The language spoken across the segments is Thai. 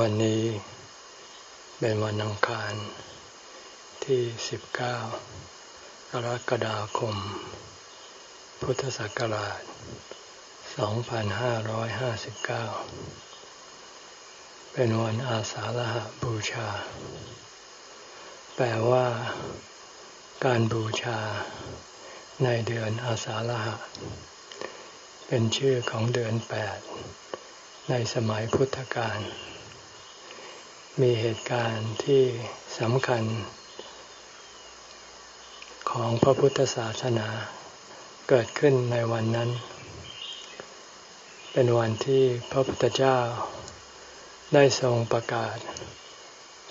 วันนี้เป็นวันอังคารที่ 19 กรกฎาคม พุทธศักราช 2559 เป็นวันอาสาฬหบูชา แปลว่าการบูชาในเดือนอาสาฬหะ เป็นชื่อของเดือนแปดในสมัยพุทธกาล มีเหตุการณ์ที่สำคัญ ของพระพุทธศาสนา เกิดขึ้นในวันนั้น เป็นวันที่พระพุทธเจ้า ได้ทรงประกาศ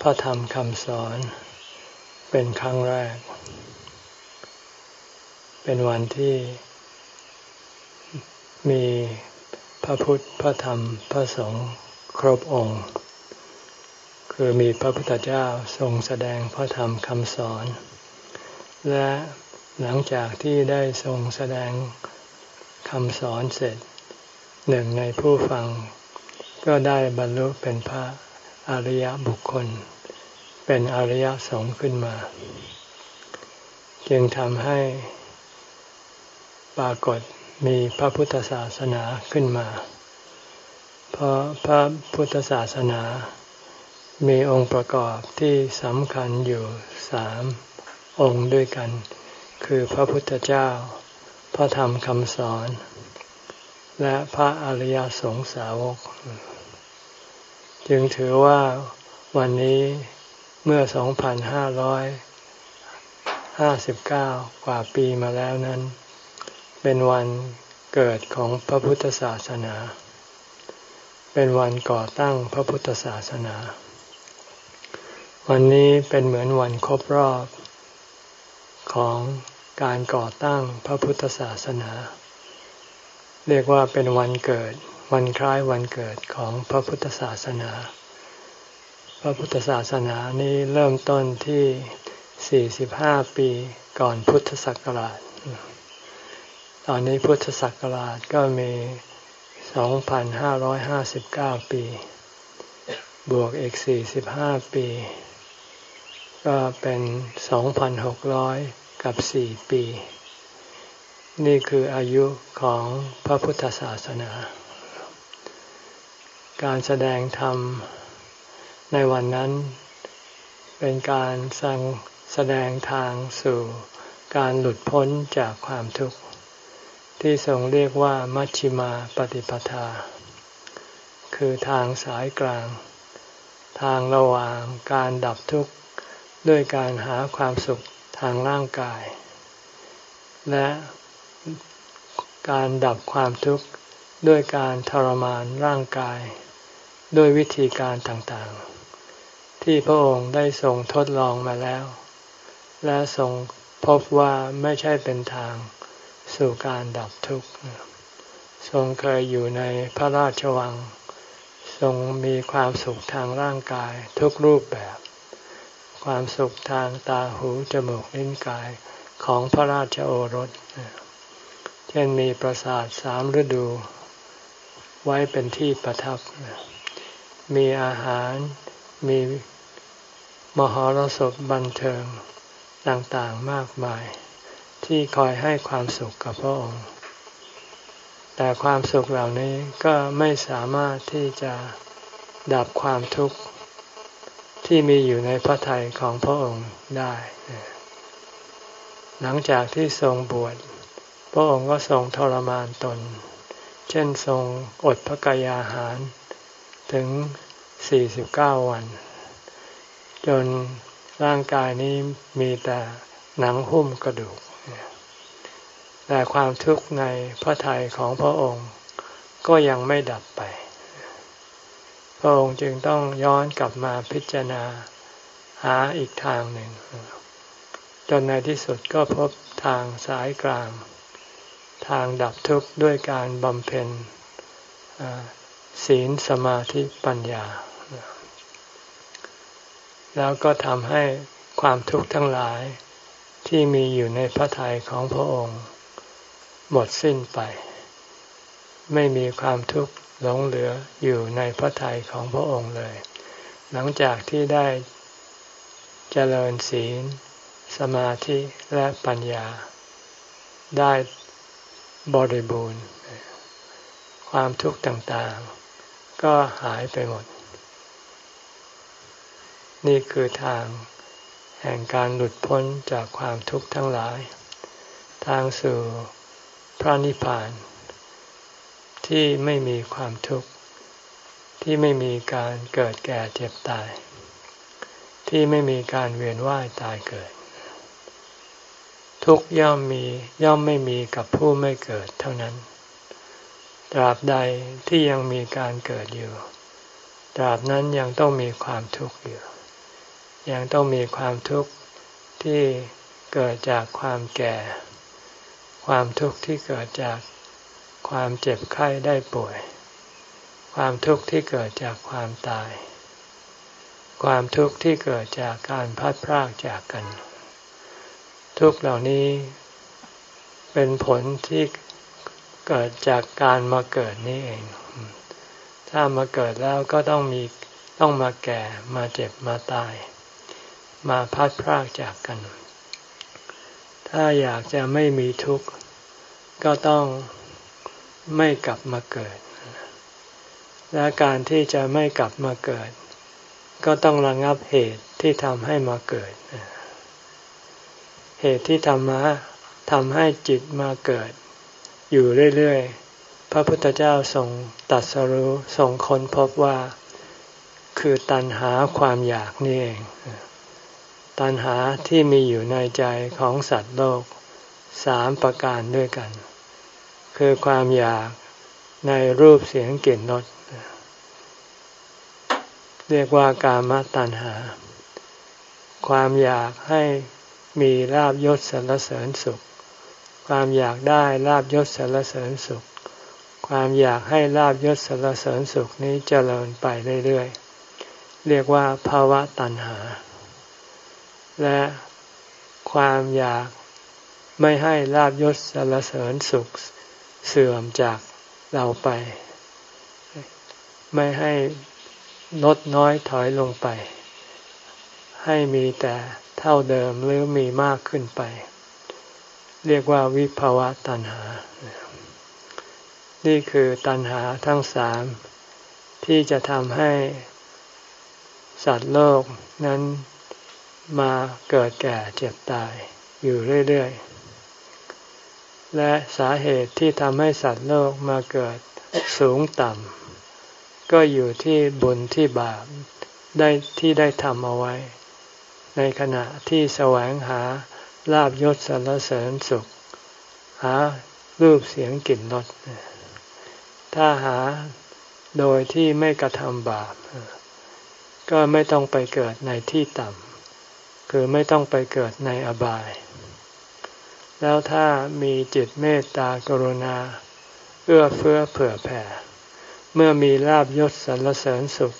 พระธรรมคำสอน เป็นครั้งแรก เป็นวันที่มีพระพุทธ พระธรรม พระสงฆ์ครบองค์ คือมีพระพุทธเจ้าทรงแสดงพระธรรมคำสอน และหลังจากที่ได้ทรงแสดงคำสอนเสร็จ หนึ่งในผู้ฟัง ก็ได้บรรลุเป็นพระอริยบุคคล เป็นอริยสงฆ์ขึ้นมา จึงทำให้ปรากฏมีพระพุทธศาสนาขึ้นมา เพราะพระพุทธศาสนา มีองค์ประกอบที่สำคัญอยู่สามองค์ด้วยกัน คือพระพุทธเจ้า พระธรรมคำสอน และพระอริยสงสาวก จึงถือว่าวันนี้เมื่อ 2,559 กว่าปีมาแล้วนั้น เป็นวันเกิดของพระพุทธศาสนา เป็นวันก่อตั้งพระพุทธศาสนา วันนี้เป็นเหมือนวันครบรอบ ของการก่อตั้งพระพุทธศาสนา เรียกว่าเป็นวันเกิด วันคล้ายวันเกิดของพระพุทธศาสนา พระพุทธศาสนานี้เริ่มต้นที่ 45 ปีก่อนพุทธศักราช ตอนนี้พุทธศักราชก็มี 2,559 ปี บวกอีก 45 ปี ก็เป็น 2,600 กับ 4 ปี นี่คืออายุของพระพุทธศาสนา การแสดงธรรมในวันนั้น เป็นการสั่งแสดงทางสู่การหลุดพ้นจากความทุกข์ ที่ทรงเรียกว่ามัชชิมาปฏิปทา คือทางสายกลาง ทางระหว่างการดับทุกข์ ด้วยการหาความสุขทางร่างกาย และการดับความทุกข์ด้วยการทรมานร่างกาย ด้วยวิธีการต่างๆ ที่พระองค์ได้ทรงทดลองมาแล้ว และทรงพบว่าไม่ใช่เป็นทางสู่การดับทุกข์ทรงเคยอยู่ในพระราชวัง ทรงมีความสุขทางร่างกายทุกรูปแบบ ความสุขทางตาหูจมูกลิ้นกายของพระราชโอรส เช่นมีปราสาทสามฤดู ไว้เป็นที่ประทับ มีอาหารมีมหรสพบันเทิงต่างๆมากมาย ที่คอยให้ความสุขกับพระองค์ แต่ความสุขเหล่านี้ก็ไม่สามารถที่จะดับความทุกข์ ที่มีอยู่ในพระทัยของพระองค์ได้ หลังจากที่ทรงบวช พระองค์ก็ทรงทรมานตน เช่นทรงอดพระกายอาหารถึง 49 วัน จนร่างกายนี้มีแต่หนังหุ้มกระดูก แต่ความทุกข์ในพระทัยของพระองค์ก็ยังไม่ดับไป ระองค์จึงต้องย้อนกลับมาพิจารณาหาอีกทางหนึ่ง จนในที่สุดก็พบทางสายกลาง ทางดับทุกข์ด้วยการบำเพ็ญศีลสมาธิปัญญา แล้วก็ทำให้ความทุกข์ทั้งหลายที่มีอยู่ในพระทัยของพระองค์ หมดสิ้นไป ไม่มีความทุกข์ หลงเหลืออยู่ในพระทัยของพระองค์เลย หลังจากที่ได้เจริญศีล สมาธิและปัญญา ได้บริบูรณ์ ความทุกข์ต่างๆ ก็หายไปหมด นี่คือทางแห่งการหลุดพ้นจากความทุกข์ทั้งหลาย ทางสู่พระนิพพาน ที่ไม่มีความทุกข์ ที่ไม่มีการเกิดแก่เจ็บตาย ที่ไม่มีการเวียนว่ายตายเกิด ทุกย่อมมีย่อมไม่มีกับผู้ไม่เกิดเท่านั้น ตราบใดที่ยังมีการเกิดอยู่ ตราบนั้นยังต้องมีความทุกข์อยู่ ยังต้องมีความทุกข์ที่เกิดจากความแก่ ความทุกข์ที่เกิดจาก ความเจ็บไข้ได้ป่วย ความทุกข์ที่เกิดจากความตาย ความทุกข์ที่เกิดจากการพัดพรากจากกัน ทุกเหล่านี้เป็นผลที่เกิดจากการมาเกิดนี่เอง ถ้ามาเกิดแล้วก็ต้องมีต้องมาแก่มาเจ็บมาตาย มาพัดพรากจากกัน ถ้าอยากจะไม่มีทุกข์ ก็ต้อง ไม่กลับมาเกิด และการที่จะไม่กลับมาเกิด ก็ต้องระงับเหตุที่ทำให้มาเกิด เหตุที่ทำมาทำให้จิตมาเกิด อยู่เรื่อยๆ พระพุทธเจ้าทรงตัดสรู้ทรงค้นพบว่า คือตัณหาความอยากนี่เอง ตัณหาที่มีอยู่ในใจของสัตว์โลกสามประการด้วยกัน คือความอยากในรูปเสียงกลิ่นรสเรียกว่ากามตัณหา ความอยากให้มีลาบยศสรรเสริญสุข ความอยากได้ลาบยศสรรเสริญสุข ความอยากให้ลาบยศสรรเสริญสุขนี้เจริญไปเรื่อยๆ เรียกว่าภาวะตัณหา และความอยากไม่ให้ลาบยศสารเสริญสุข เสื่อมจากเราไป ไม่ให้ลดน้อยถอยลงไป ให้มีแต่เท่าเดิมหรือมีมากขึ้นไป เรียกว่าวิภาวะตัณหา นี่คือตัณหาทั้งสาม ที่จะทำให้สัตว์โลกนั้นมาเกิดแก่เจ็บตายอยู่เรื่อย ๆ และสาเหตุที่ทำให้สัตว์โลกมาเกิดสูงต่ำ ก็อยู่ที่บุญที่บาปได้ที่ได้ทำเอาไว้ ในขณะที่แสวงหาลาบยศสรรเสริญสุข หารูปเสียงกลิ่นรสถ้าหาโดยที่ไม่กระทำบาป ก็ไม่ต้องไปเกิดในที่ต่ำ คือไม่ต้องไปเกิดในอบาย แล้วถ้ามีจิตเมตตากรุณา เอื้อเฟื้อเผื่อแผ่ เมื่อมีลาบยศสรรเสริญสุข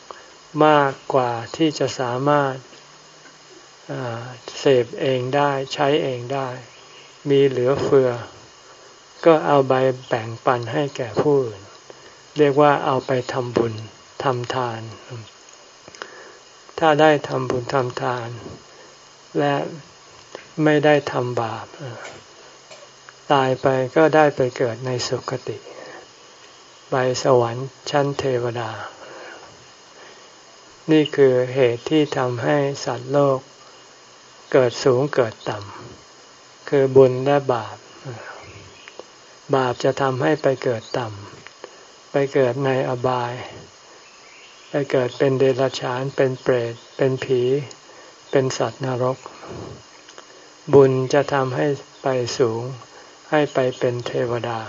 มากกว่าที่จะสามารถเสพเองได้ใช้เองได้ มีเหลือเฟือ ก็เอาใบแบ่งปันให้แก่ผู้อื่น เรียกว่าเอาไปทำบุญทำทาน ถ้าได้ทำบุญทำทาน และไม่ได้ทำบาป ตายไปก็ได้ไปเกิดในสุคติ ไปสวรรค์ชั้นเทวดา นี่คือเหตุที่ทำให้สัตว์โลก เกิดสูงเกิดต่ำคือบุญและบาป บาปจะทำให้ไปเกิดต่ำไปเกิดในอบาย ไปเกิดเป็นเดรัจฉานเป็นเปรต เป็นผี เป็นสัตว์นรก บุญจะทำให้ไปสูง ให้ไปเป็นเทวดา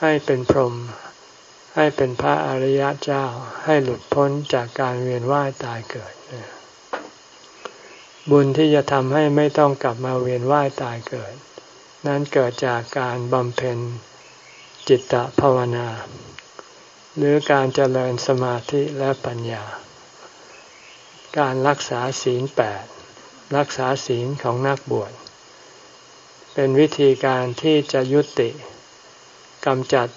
ให้เป็นพรหมให้เป็นพระอริยเจ้าให้หลุดพ้นจากการเวียนว่ายตายเกิด บุญที่จะทำให้ไม่ต้องกลับมาเวียนว่ายตายเกิด นั้นเกิดจากการบำเพ็ญจิตตภาวนา หรือการเจริญสมาธิและปัญญา การรักษาศีลแปดรักษาศีลของนักบวช เป็นวิธีการที่จะยุติกำจัด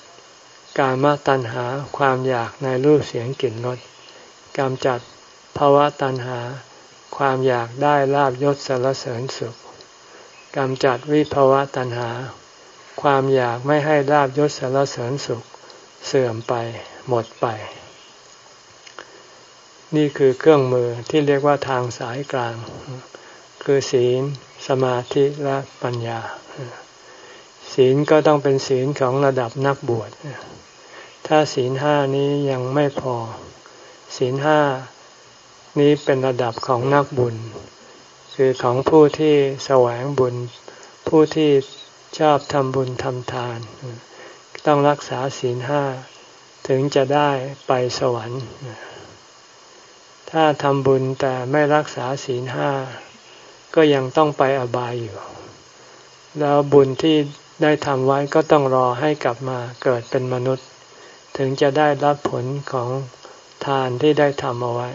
การมาตัณหาความอยากในรูปเสียงกลิ่นรสกำจัดภาวะตัณหา ความอยากได้ลาบยศสารเสริญสุขกำจัดวิภาวะตัณหา ความอยากไม่ให้ลาบยศสารเสริญสุข เสื่อมไปหมดไป นี่คือเครื่องมือที่เรียกว่าทางสายกลาง คือศีล มาธิและปัญญา ศีลก็ต้องเป็นศีลของระดับนักบวชถ้าศีลห้านี้ยังไม่พอ ศีลห้านี้เป็นระดับของนักบุญ คือของผู้ที่แสวงบุญ ผู้ที่ชอบทำบุญทำทาน ต้องรักษาศีลห้าถึงจะได้ไปสวรรค์ ถ้าทำบุญแต่ไม่รักษาศีลห้า ก็ยังต้องไปอบายอยู่ แล้วบุญที่ได้ทำไว้ก็ต้องรอให้กลับมาเกิดเป็นมนุษย์ ถึงจะได้รับผลของทานที่ได้ทำเอาไว้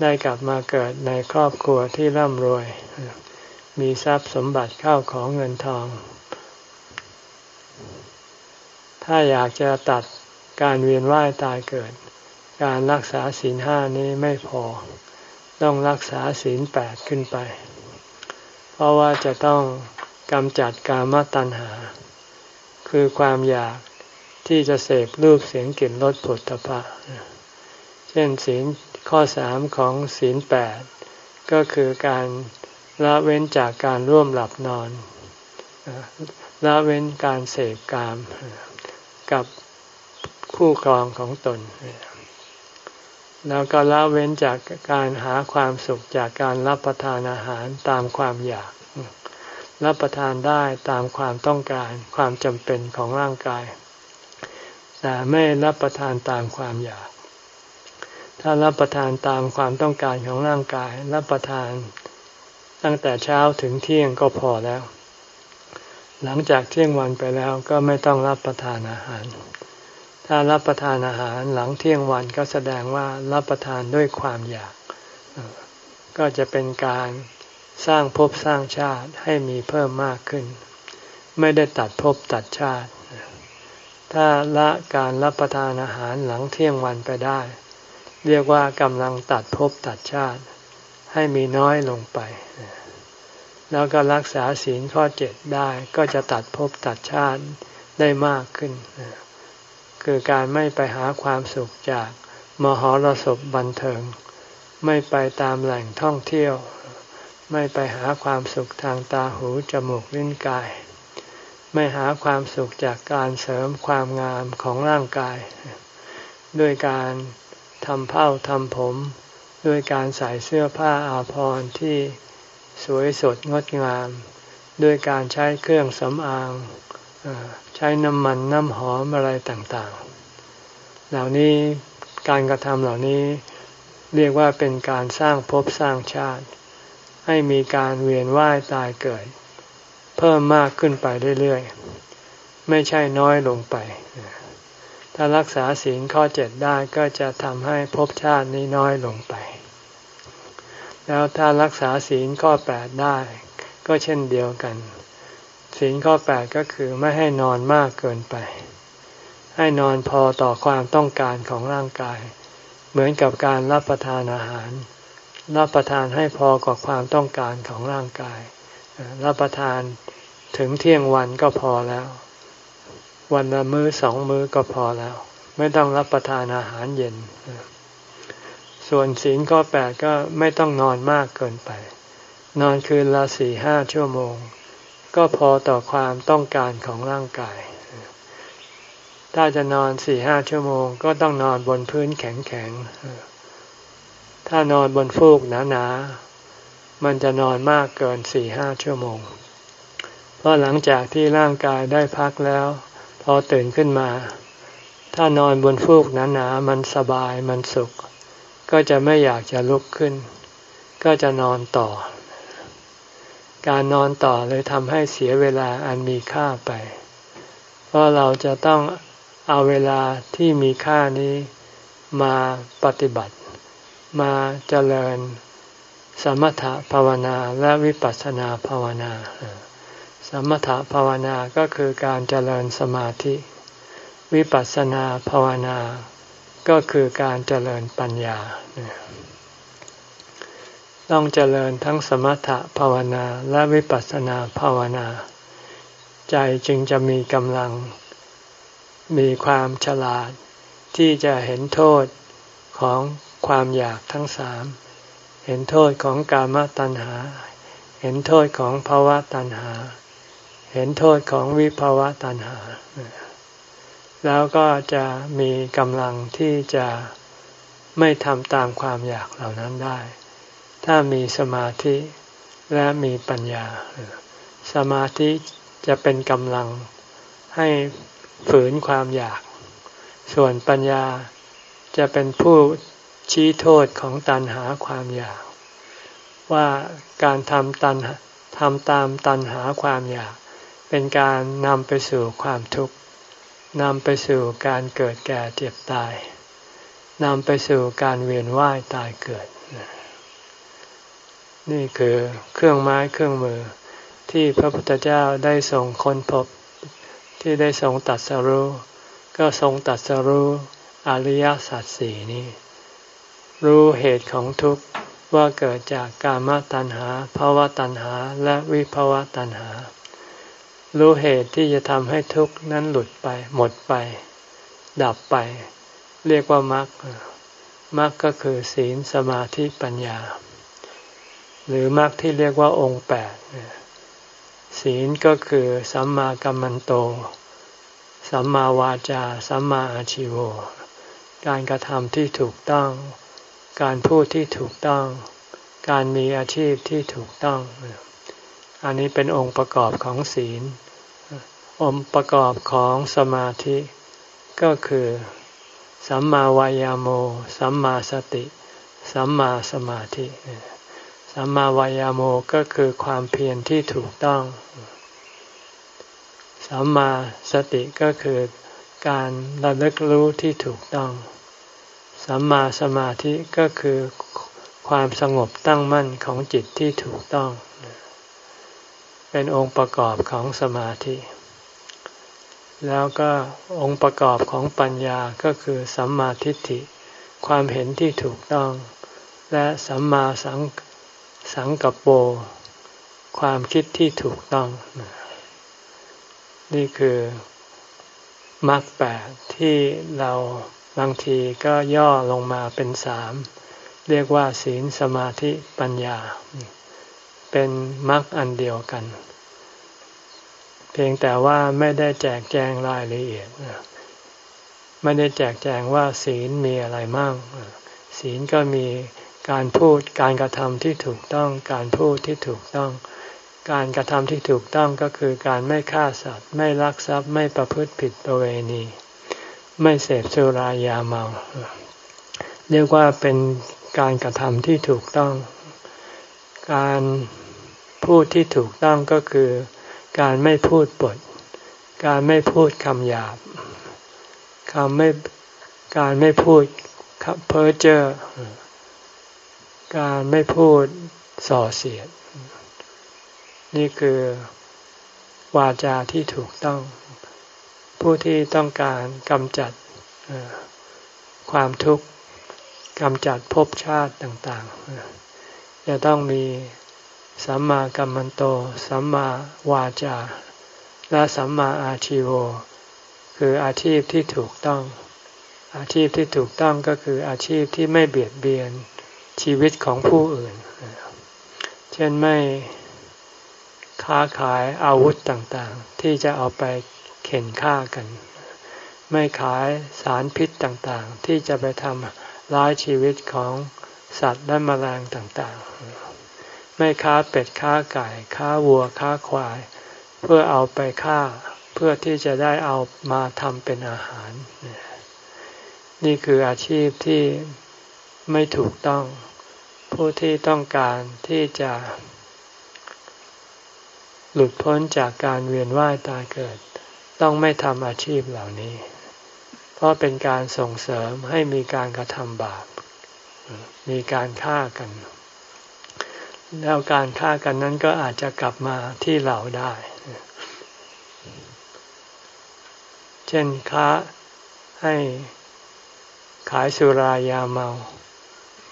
ได้กลับมาเกิดในครอบครัวที่ร่ำรวย มีทรัพย์สมบัติเข้าของเงินทอง ถ้าอยากจะตัดการเวียนว่ายตายเกิด การรักษาศีลห้านี้ไม่พอ ต้องรักษาศีลแปดขึ้นไป ราะว่าจะต้องกำจัดกามตัณหา คือความอยากที่จะเสพรูปเสียงกลิ่นรสผลตภะเช่นศีลข้อสามของศีลแปดก็คือการละเว้นจากการร่วมหลับนอนละเว้นการเสพกามกับคู่ครองของตน แล้วก็ละเว้นจากการหาความสุขจากการรับประทานอาหารตามความอยาก รับประทานได้ตามความต้องการความจำเป็นของร่างกาย แต่ไม่รับประทานตามความอยาก ถ้ารับประทานตามความต้องการของร่างกาย รับประทานตั้งแต่เช้าถึงเที่ยงก็พอแล้ว หลังจากเที่ยงวันไปแล้วก็ไม่ต้องรับประทานอาหาร ถ้ารับประทานอาหารหลังเที่ยงวันก็แสดงว่ารับประทานด้วยความอยาก ก็จะเป็นการสร้างภพสร้างชาติให้มีเพิ่มมากขึ้น ไม่ได้ตัดภพตัดชาติ ถ้าละการรับประทานอาหารหลังเที่ยงวันไปได้ เรียกว่ากำลังตัดภพตัดชาติ ให้มีน้อยลงไป แล้วก็รักษาศีลข้อเจ็ดได้ก็จะตัดภพตัดชาติได้มากขึ้น คือการไม่ไปหาความสุขจากมหรสพบันเทิง ไม่ไปตามแหล่งท่องเที่ยว ไม่ไปหาความสุขทางตาหูจมูกลิ้นกาย ไม่หาความสุขจากการเสริมความงามของร่างกาย ด้วยการทำเผ้าทำผม ด้วยการใส่เสื้อผ้าอาภรณ์ที่สวยสดงดงาม ด้วยการใช้เครื่องสำอาง ช้น้ำมันน้ำหอมอะไรต่างๆ เหล่านี้การกระทำเหล่านี้เรียกว่าเป็นการสร้างภพสร้างชาติ ให้มีการเวียนว่ายตายเกิด เพิ่มมากขึ้นไปเรื่อยๆ ไม่ใช่น้อยลงไป ถ้ารักษาศีลข้อเจ็ดได้ก็จะทำให้ภพชาตินี้น้อยลงไป แล้วถ้ารักษาศีลข้อแปดได้ ก็เช่นเดียวกัน ศีลข้อแปดก็คือไม่ให้นอนมากเกินไป ให้นอนพอต่อความต้องการของร่างกาย เหมือนกับการรับประทานอาหาร รับประทานให้พอกว่าความต้องการของร่างกาย รับประทานถึงเที่ยงวันก็พอแล้ว วันละมื้อสองมื้อก็พอแล้ว ไม่ต้องรับประทานอาหารเย็น ส่วนศีลข้อแปดก็ไม่ต้องนอนมากเกินไป นอนคืนละสี่ห้าชั่วโมง ก็พอต่อความต้องการของร่างกาย ถ้าจะนอนสี่ห้าชั่วโมง ก็ต้องนอนบนพื้นแข็งๆ ถ้านอนบนฟูกหนาๆ มันจะนอนมากเกินสี่ห้าชั่วโมง เพราะหลังจากที่ร่างกายได้พักแล้ว พอตื่นขึ้นมา ถ้านอนบนฟูกหนาๆ มันสบายมันสุข ก็จะไม่อยากจะลุกขึ้น ก็จะนอนต่อ การนอนต่อเลยทำให้เสียเวลาอันมีค่าไป เพราะเราจะต้องเอาเวลาที่มีค่านี้มาปฏิบัติ มาเจริญสมถภาวนาและวิปัสสนาภาวนา สมถภาวนาก็คือการเจริญสมาธิ วิปัสสนาภาวนา ก็คือการเจริญปัญญา ต้องเจริญทั้งสมถะภาวนาและวิปัสสนาภาวนา ใจจึงจะมีกำลัง มีความฉลาด ที่จะเห็นโทษของความอยากทั้งสาม เห็นโทษของกามตัณหา เห็นโทษของภาวะตัณหา เห็นโทษของวิภาวะตัณหา แล้วก็จะมีกำลังที่จะไม่ทำตามความอยากเหล่านั้นได้ ถ้ามีสมาธิและมีปัญญา สมาธิจะเป็นกำลังให้ฝืนความอยาก ส่วนปัญญาจะเป็นผู้ชี้โทษของตันหาความอยาก ว่าการทำตันทำตามตันหาความอยาก เป็นการนำไปสู่ความทุกข์นำไปสู่การเกิดแก่เจ็บตายนำไปสู่การเวียนว่ายตายเกิด นี่คือเครื่องไม้เครื่องมือ ที่พระพุทธเจ้าได้ทรงค้นพบ ที่ได้ทรงตัดสรู้ก็ทรงตัดสรู้อริยสัจสี่นี้ รู้เหตุของทุกข์ว่าเกิดจากกามตัณหาภาวะตัณหาและวิภาวะตัณหา รู้เหตุที่จะทำให้ทุกข์นั้นหลุดไป หมดไป ดับไป เรียกว่ามรรคมรรคก็คือศีลสมาธิปัญญา หรือมรรคที่เรียกว่าองค์แปดศีลก็คือสัมมากัมมันโต สัมมาวาจา สัมมาอาชิวการกระทำที่ถูกต้อง การพูดที่ถูกต้อง การมีอาชีพที่ถูกต้อง อันนี้เป็นองค์ประกอบของศีล องค์ประกอบของสมาธิ ก็คือ สัมมาวายาโม สัมมาสติ สัมมาสมาธิ สัมมาวายาโมก็คือความเพียรที่ถูกต้อง สัมมาสติก็คือการระลึกรู้ที่ถูกต้อง สัมมาสมาธิก็คือความสงบตั้งมั่นของจิตที่ถูกต้อง เป็นองค์ประกอบของสมาธิ แล้วก็องค์ประกอบของปัญญาก็คือสัมมาทิฏฐิ ความเห็นที่ถูกต้อง และสัมมาสัง สังกัปโปความคิดที่ถูกต้อง นี่คือมรรคแปดที่เราบางทีก็ย่อลงมาเป็นสามเรียกว่าศีลสมาธิปัญญา เป็นมรรคอันเดียวกัน เพียงแต่ว่าไม่ได้แจกแจงรายละเอียดไม่ได้แจกแจงว่าศีลมีอะไรมั่งศีลก็มี การพูดการกระทำที่ถูกต้อง การพูดที่ถูกต้อง การกระทำที่ถูกต้องก็คือการไม่ฆ่าสัตว์ ไม่ลักทรัพย์ไม่ประพฤติผิดประเวณี ไม่เสพสุรายาเมา เรียกว่าเป็นการกระทำที่ถูกต้อง การพูดที่ถูกต้องก็คือ การไม่พูดปด การไม่พูดคำหยาบคำไม่การไม่พูดเพ้อเจ้อ การไม่พูดส่อเสียด นี่คือวาจาที่ถูกต้อง ผู้ที่ต้องการกำจัดความทุกข์กำจัดภพชาติต่างๆ จะต้องมีสัมมากัมมันโต สัมมาวาจา และสัมมาอาชิโว คืออาชีพที่ถูกต้อง อาชีพที่ถูกต้องก็คืออาชีพที่ไม่เบียดเบียน ชีวิตของผู้อื่น เช่นไม่ค้าขายอาวุธต่างๆ ที่จะเอาไปเข็นฆ่ากัน ไม่ขายสารพิษต่างๆ ที่จะไปทำร้ายชีวิตของสัตว์และแมลงต่างๆ ไม่ค้าเป็ดค้าไก่ค้าวัวค้าควาย เพื่อเอาไปฆ่าเพื่อที่จะได้เอามาทำเป็นอาหาร นี่คืออาชีพที่ ไม่ถูกต้อง ผู้ที่ต้องการที่จะ หลุดพ้นจากการเวียนว่ายตายเกิด ต้องไม่ทำอาชีพเหล่านี้ เพราะเป็นการส่งเสริมให้มีการกระทำบาป มีการฆ่ากัน แล้วการฆ่ากันนั้นก็อาจจะกลับมาที่เราได้ เช่นค้าให้ขายสุรายาเมา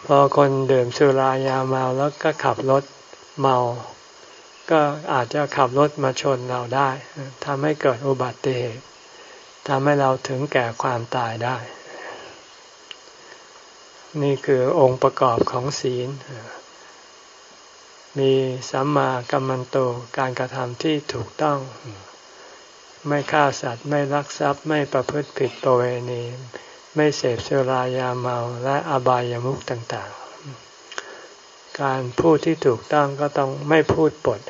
พอคนดื่มสุรายาเมาแล้วก็ขับรถเมา ก็อาจจะขับรถมาชนเราได้ทำให้เกิดอุบัติเหตุทำให้เราถึงแก่ความตายได้ นี่คือองค์ประกอบของศีล มีสัมมากัมมันโตการกระทำที่ถูกต้อง ไม่ฆ่าสัตว์ไม่ลักทรัพย์ไม่ประพฤติผิดประเวณี ไม่เสพสุรายาเมาและอบายามุขต่างๆ การพูดที่ถูกต้องก็ต้องไม่พูดปด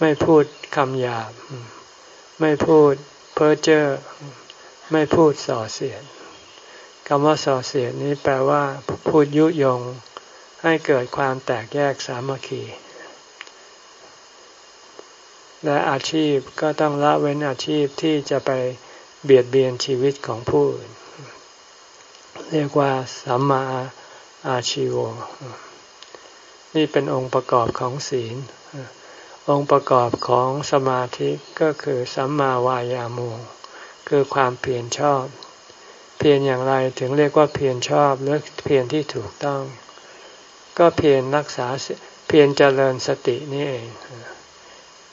ไม่พูดคำหยาบ ไม่พูดเพ้อเจ้อ ไม่พูดส่อเสียดคำว่าส่อเสียดนี้แปลว่า พูดยุยง ให้เกิดความแตกแยกสามัคคี และอาชีพก็ต้องละเว้นอาชีพที่จะไปเบียดเบียนชีวิตของผู้อื่น เรียกว่าสัมมาอาชีวนี่เป็นองค์ประกอบของศีล องค์ประกอบของสมาธิก็คือสัมมาวายามุคือความเพียรชอบ เพียรอย่างไรถึงเรียกว่าเพียรชอบหรือเพียรที่ถูกต้อง ก็เพียรรักษาเพียรเจริญสตินี่เอง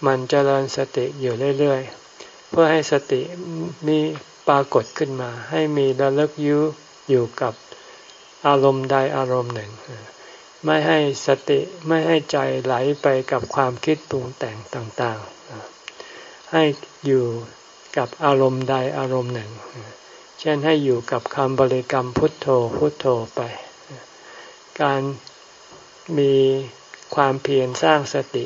มันเจริญสติอยู่เรื่อย ๆ เพื่อให้สตินี้ปรากฏขึ้นมา ให้มีระลึกยุ อยู่กับอารมณ์ใดอารมณ์หนึ่ง ไม่ให้สติไม่ให้ใจไหลไปกับความคิดปรุงแต่งต่างๆ ให้อยู่กับอารมณ์ใดอารมณ์หนึ่ง เช่นให้อยู่กับคำบริกรรมพุทโธพุทโธไป การมีความเพียรสร้างสติ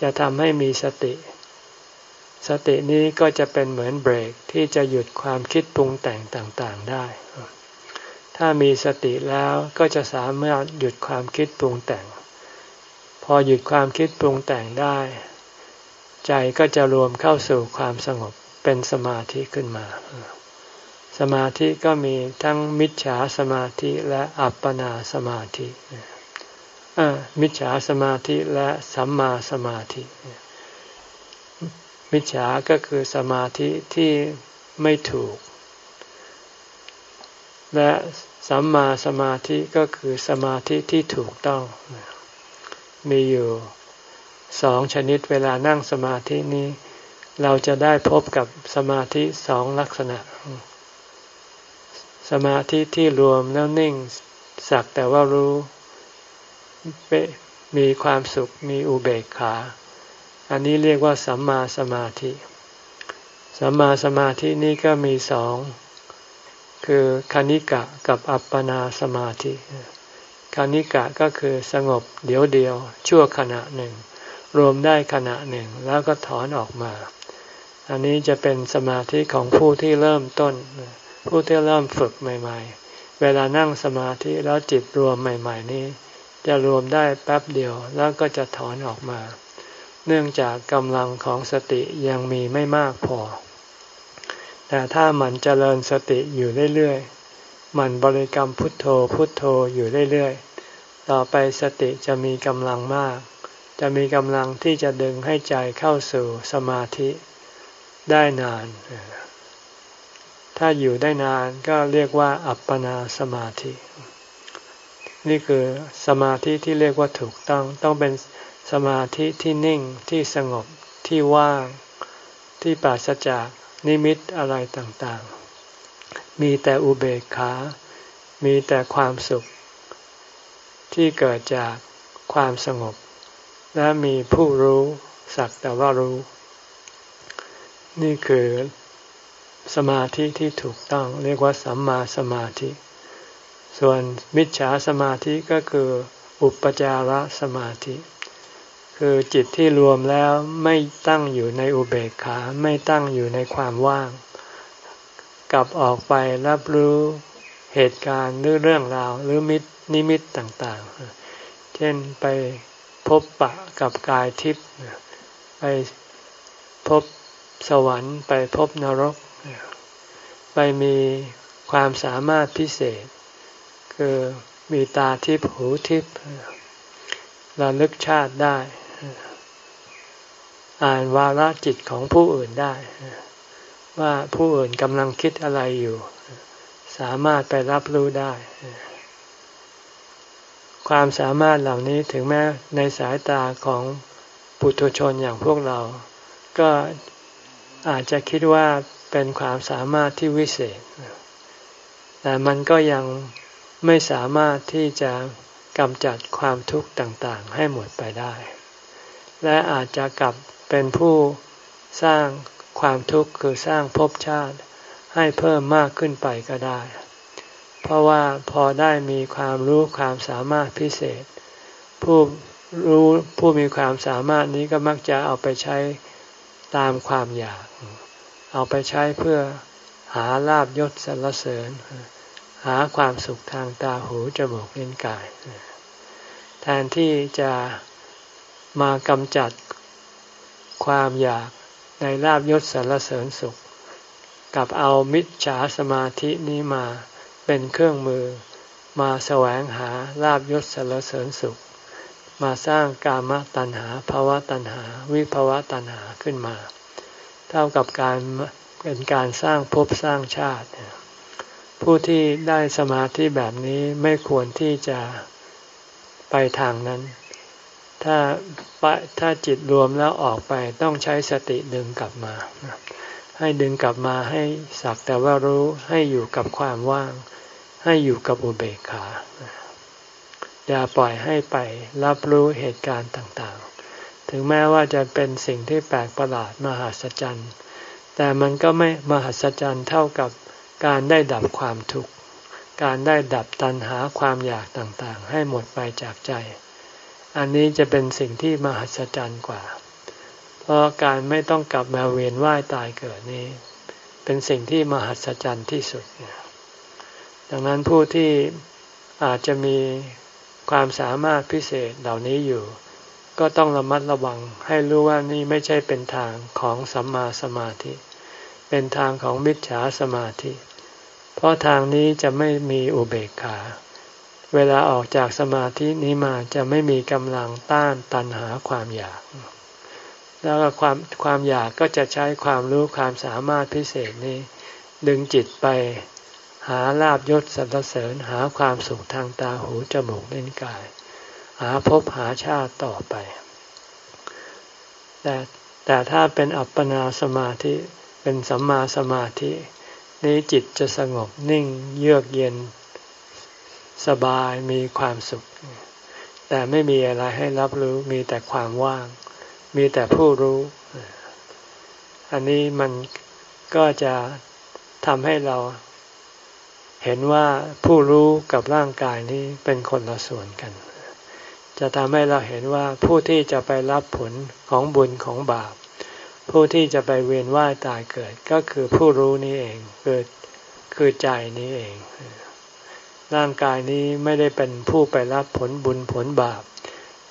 จะทำให้มีสติ สตินี้ก็จะเป็นเหมือนเบรกที่จะหยุดความคิดปรุงแต่งต่างๆได้ ถ้ามีสติแล้วก็จะสามารถหยุดความคิดปรุงแต่ง พอหยุดความคิดปรุงแต่งได้ ใจก็จะรวมเข้าสู่ความสงบเป็นสมาธิขึ้นมา สมาธิก็มีทั้งมิจฉาสมาธิและอัปปนาสมาธิมิจฉาสมาธิและสัมมาสมาธิ มิจฉาก็คือสมาธิที่ไม่ถูก และสัมมาสมาธิก็คือสมาธิที่ถูกต้อง มีอยู่สองชนิดเวลานั่งสมาธินี้ เราจะได้พบกับสมาธิสองลักษณะ สมาธิที่รวมแล้วนิ่งสักแต่ว่ารู้มีความสุขมีอุเบกขา อันนี้เรียกว่าสัมมาสมาธิ สัมมาสมาธินี้ก็มีสอง คือคณิกะกับอัปปนาสมาธิคณิกะก็คือสงบเดียวเดียว ชั่วขณะหนึ่ง รวมได้ขณะหนึ่งแล้วก็ถอนออกมา อันนี้จะเป็นสมาธิของผู้ที่เริ่มต้น ผู้ที่เริ่มฝึกใหม่ ๆ เวลานั่งสมาธิแล้วจิตรวมใหม่ ๆ นี้ จะรวมได้แป๊บเดียวแล้วก็จะถอนออกมา เนื่องจากกำลังของสติยังมีไม่มากพอ แต่ถ้ามันเจริญสติอยู่เรื่อยๆมันบริกรรมพุทโธพุทโธอยู่เรื่อยๆ ต่อไปสติจะมีกำลังมาก จะมีกำลังที่จะดึงให้ใจเข้าสู่สมาธิได้นาน ถ้าอยู่ได้นานก็เรียกว่า อัปปนาสมาธิ นี่คือสมาธิที่เรียกว่าถูกต้อง ต้องเป็นสมาธิที่นิ่งที่สงบที่ว่างที่ปราศจาก นิมิตอะไรต่างๆ มีแต่อุเบกขา มีแต่ความสุข ที่เกิดจากความสงบ และมีผู้รู้สักแต่ว่ารู้ นี่คือสมาธิที่ถูกต้อง เรียกว่าสัมมาสมาธิ ส่วนมิจฉาสมาธิก็คืออุปจารสมาธิ คือจิตที่รวมแล้วไม่ตั้งอยู่ในอุเบกขาไม่ตั้งอยู่ในความว่าง กลับออกไปรับรู้เหตุการณ์หรือเรื่องราวหรือมิตนิมิตต่างๆ เช่นไปพบปะกับกายทิพย์ไปพบสวรรค์ไปพบนรก ไปมีความสามารถพิเศษ คือมีตาทิพย์หูทิพย์ระลึกชาติได้ อ่านวาระจิตของผู้อื่นได้ ว่าผู้อื่นกำลังคิดอะไรอยู่สสามารถไปรับรู้ได้ ความสามารถเหล่านี้ถึงแม้ในสายตาของปุถุชนอย่างพวกเรา ก็อาจจะคิดว่าเป็นความสามารถที่วิเศษ แต่มันก็ยังไม่สามารถที่จะกำจัดความทุกข์ต่าง ๆ ให้หมดไปได้ และอาจจะกลับเป็นผู้สร้างความทุกข์คือสร้างภพชาติให้เพิ่มมากขึ้นไปก็ได้ เพราะว่าพอได้มีความรู้ความสามารถพิเศษ ผู้รู้ผู้มีความสามารถนี้ก็มักจะเอาไปใช้ตามความอยาก เอาไปใช้เพื่อหาลาบยศสรรเสริญ หาความสุขทางตาหูจมูกลิ้นกาย แทนที่จะ มากำจัดความอยากในลาบยศสรรเสริญสุข กับเอามิจฉาสมาธินี้มาเป็นเครื่องมือ มาแสวงหาลาบยศสรรเสริญสุข มาสร้างกามตัณหาภาวะตัณหา วิภาวะตัณหาขึ้นมา เท่ากับการเป็นการสร้างภพสร้างชาติ ผู้ที่ได้สมาธิแบบนี้ไม่ควรที่จะไปทางนั้น ถ้าถ้าจิตรวมแล้วออกไปต้องใช้สติดึงกลับมา ให้ดึงกลับมาให้สักแต่ว่ารู้ให้อยู่กับความว่าง ให้อยู่กับอุเบกขาอย่าปล่อยให้ไปรับรู้เหตุการณ์ต่างๆ ถึงแม้ว่าจะเป็นสิ่งที่แปลกประหลาดมหัศจรรย์แต่มันก็ไม่มหัศจรรย์เท่ากับการได้ดับความทุกข์ การได้ดับตัณหาความอยากต่างๆ ให้หมดไปจากใจ อันนี้จะเป็นสิ่งที่มหัศจรรย์กว่า เพราะการไม่ต้องกลับมาเวียนว่ายตายเกิดนี้ เป็นสิ่งที่มหัศจรรย์ที่สุด ดังนั้นผู้ที่อาจจะมีความสามารถพิเศษเหล่านี้อยู่ ก็ต้องระมัดระวังให้รู้ว่านี่ไม่ใช่เป็นทางของสัมมาสมาธิ เป็นทางของมิจฉาสมาธิ เพราะทางนี้จะไม่มีอุเบกขา เวลาออกจากสมาธินี้มาจะไม่มีกำลังต้านตันหาความอยาก แล้วความความอยากก็จะใช้ความรู้ความสามารถพิเศษนี้ ดึงจิตไปหาลาบยศสรรเสริญหาความสุขทางตาหูจมูกเล่นกาย หาพบหาชาติต่อไป แต่แต่ถ้าเป็นอัปปนาสมาธิเป็นสัมมาสมาธิ นี้จิตจะสงบนิ่งเยือกเย็น สบายมีความสุข แต่ไม่มีอะไรให้รับรู้มีแต่ความว่าง มีแต่ผู้รู้ อันนี้มันก็จะทำให้เราเห็นว่าผู้รู้กับร่างกายนี้เป็นคนละส่วนกัน จะทำให้เราเห็นว่าผู้ที่จะไปรับผลของบุญของบาป ผู้ที่จะไปเวียนว่ายตายเกิดก็คือผู้รู้นี้เองคือคือใจนี้เอง ร่างกายนี้ไม่ได้เป็นผู้ไปรับผลบุญผลบาป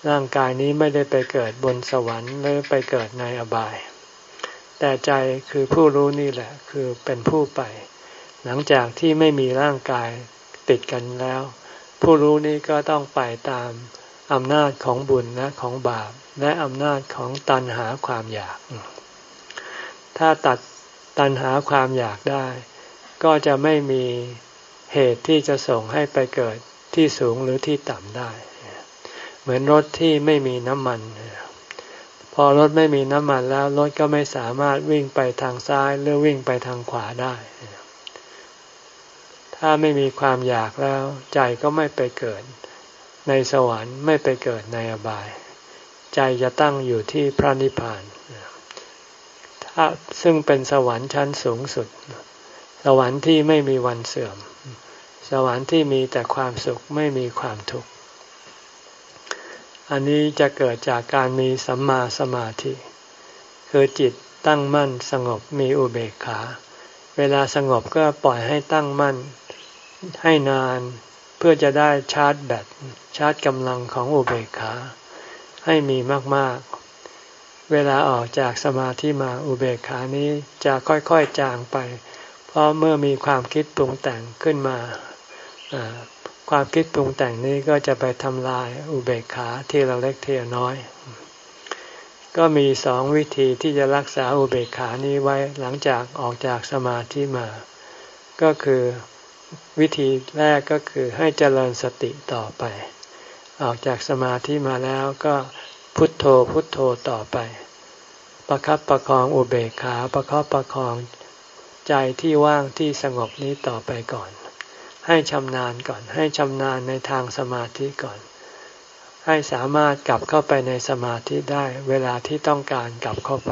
ร่างกายนี้ไม่ได้ไปเกิดบนสวรรค์หรือไปเกิดในอบาย แต่ใจคือผู้รู้นี่แหละ คือเป็นผู้ไป หลังจากที่ไม่มีร่างกายติดกันแล้ว ผู้รู้นี้ก็ต้องไปตามอำนาจของบุญและของบาป และอำนาจของตันหาความอยาก ถ้าตัดตันหาความอยากได้ ก็จะไม่มี เหตุที่จะส่งให้ไปเกิดที่สูงหรือที่ต่ำได้ เหมือนรถที่ไม่มีน้ำมัน พอรถไม่มีน้ำมันแล้วรถก็ไม่สามารถวิ่งไปทางซ้ายหรือวิ่งไปทางขวาได้ ถ้าไม่มีความอยากแล้ว ใจก็ไม่ไปเกิด ในสวรรค์ไม่ไปเกิดในอบาย ใจจะตั้งอยู่ที่พระนิพพานถ้าซึ่งเป็นสวรรค์ชั้นสูงสุด สวรรค์ที่ไม่มีวันเสื่อม สวรรค์ที่มีแต่ความสุขไม่มีความทุกข์ อันนี้จะเกิดจากการมีสัมมาสมาธิ คือจิตตั้งมั่นสงบมีอุเบกขา เวลาสงบก็ปล่อยให้ตั้งมั่นให้นานเพื่อจะได้ชาร์จแบตชาร์จกำลังของอุเบกขา ให้มีมาก ๆ เวลาออกจากสมาธิมาอุเบกขานี้จะค่อย ๆ จางไป เพราะเมื่อมีความคิดปรุงแต่งขึ้นมา ความคิดปรุงแต่งนี้ก็จะไปทำลายอุเบกขาที่เราเล็กเทียน้อย ก็มีสองวิธีที่จะรักษาอุเบกขานี้ไว้หลังจากออกจากสมาธิมา ก็คือวิธีแรกก็คือให้เจริญสติต่อไป ออกจากสมาธิมาแล้วก็พุทโธพุทโธต่อไป ประครับประคองอุเบกขาประครับประคองใจที่ว่างที่สงบนี้ต่อไปก่อน ให้ชำนาญก่อน ให้ชำนาญในทางสมาธิก่อน ให้สามารถกลับเข้าไปในสมาธิได้เวลาที่ต้องการกลับเข้าไป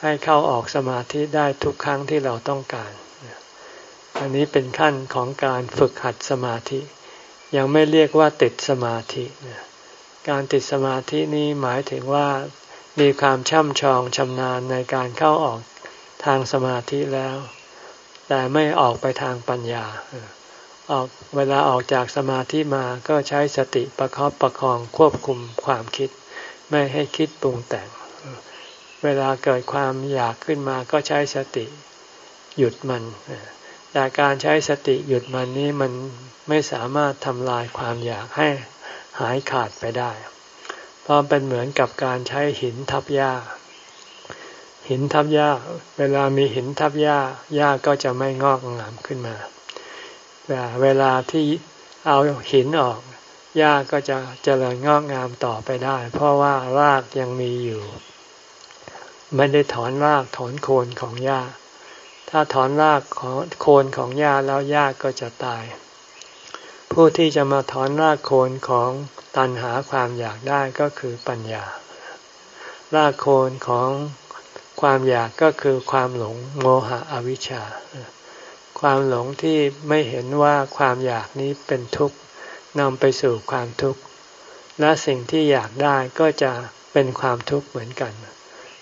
ให้เข้าออกสมาธิได้ทุกครั้งที่เราต้องการ อันนี้เป็นขั้นของการฝึกหัดสมาธิ ยังไม่เรียกว่าติดสมาธิ การติดสมาธินี้หมายถึงว่ามีความช่ำชองชำนาญในการเข้าออกทางสมาธิแล้ว แต่ไม่ออกไปทางปัญญาออกเวลาออกจากสมาธิมาก็ใช้สติประคอบประคองควบคุมความคิด ไม่ให้คิดปรุงแต่ง เวลาเกิดความอยากขึ้นมาก็ใช้สติหยุดมัน แต่การใช้สติหยุดมันนี้มันไม่สามารถทำลายความอยากให้หายขาดไปได้ เพราะเป็นเหมือนกับการใช้หินทับหญ้า หินทับหญ้า เวลามีหินทับหญ้าหญ้าก็จะไม่งอกงามขึ้นมาแต่เวลาที่เอาหินออกหญ้าก็จะเจริญงอกงามต่อไปได้ เพราะว่ารากยังมีอยู่ ไม่ได้ถอนรากถอนโคนของหญ้า ถ้าถอนรากของโคนของหญ้าแล้วหญ้าก็จะตาย ผู้ที่จะมาถอนรากโคนของตันหาความอยากได้ก็คือปัญญา รากโคนของ ความอยากก็คือความหลงโมหะอวิชชา ความหลงที่ไม่เห็นว่าความอยากนี้เป็นทุกข์นำไปสู่ความทุกข์ และสิ่งที่อยากได้ก็จะเป็นความทุกข์เหมือนกัน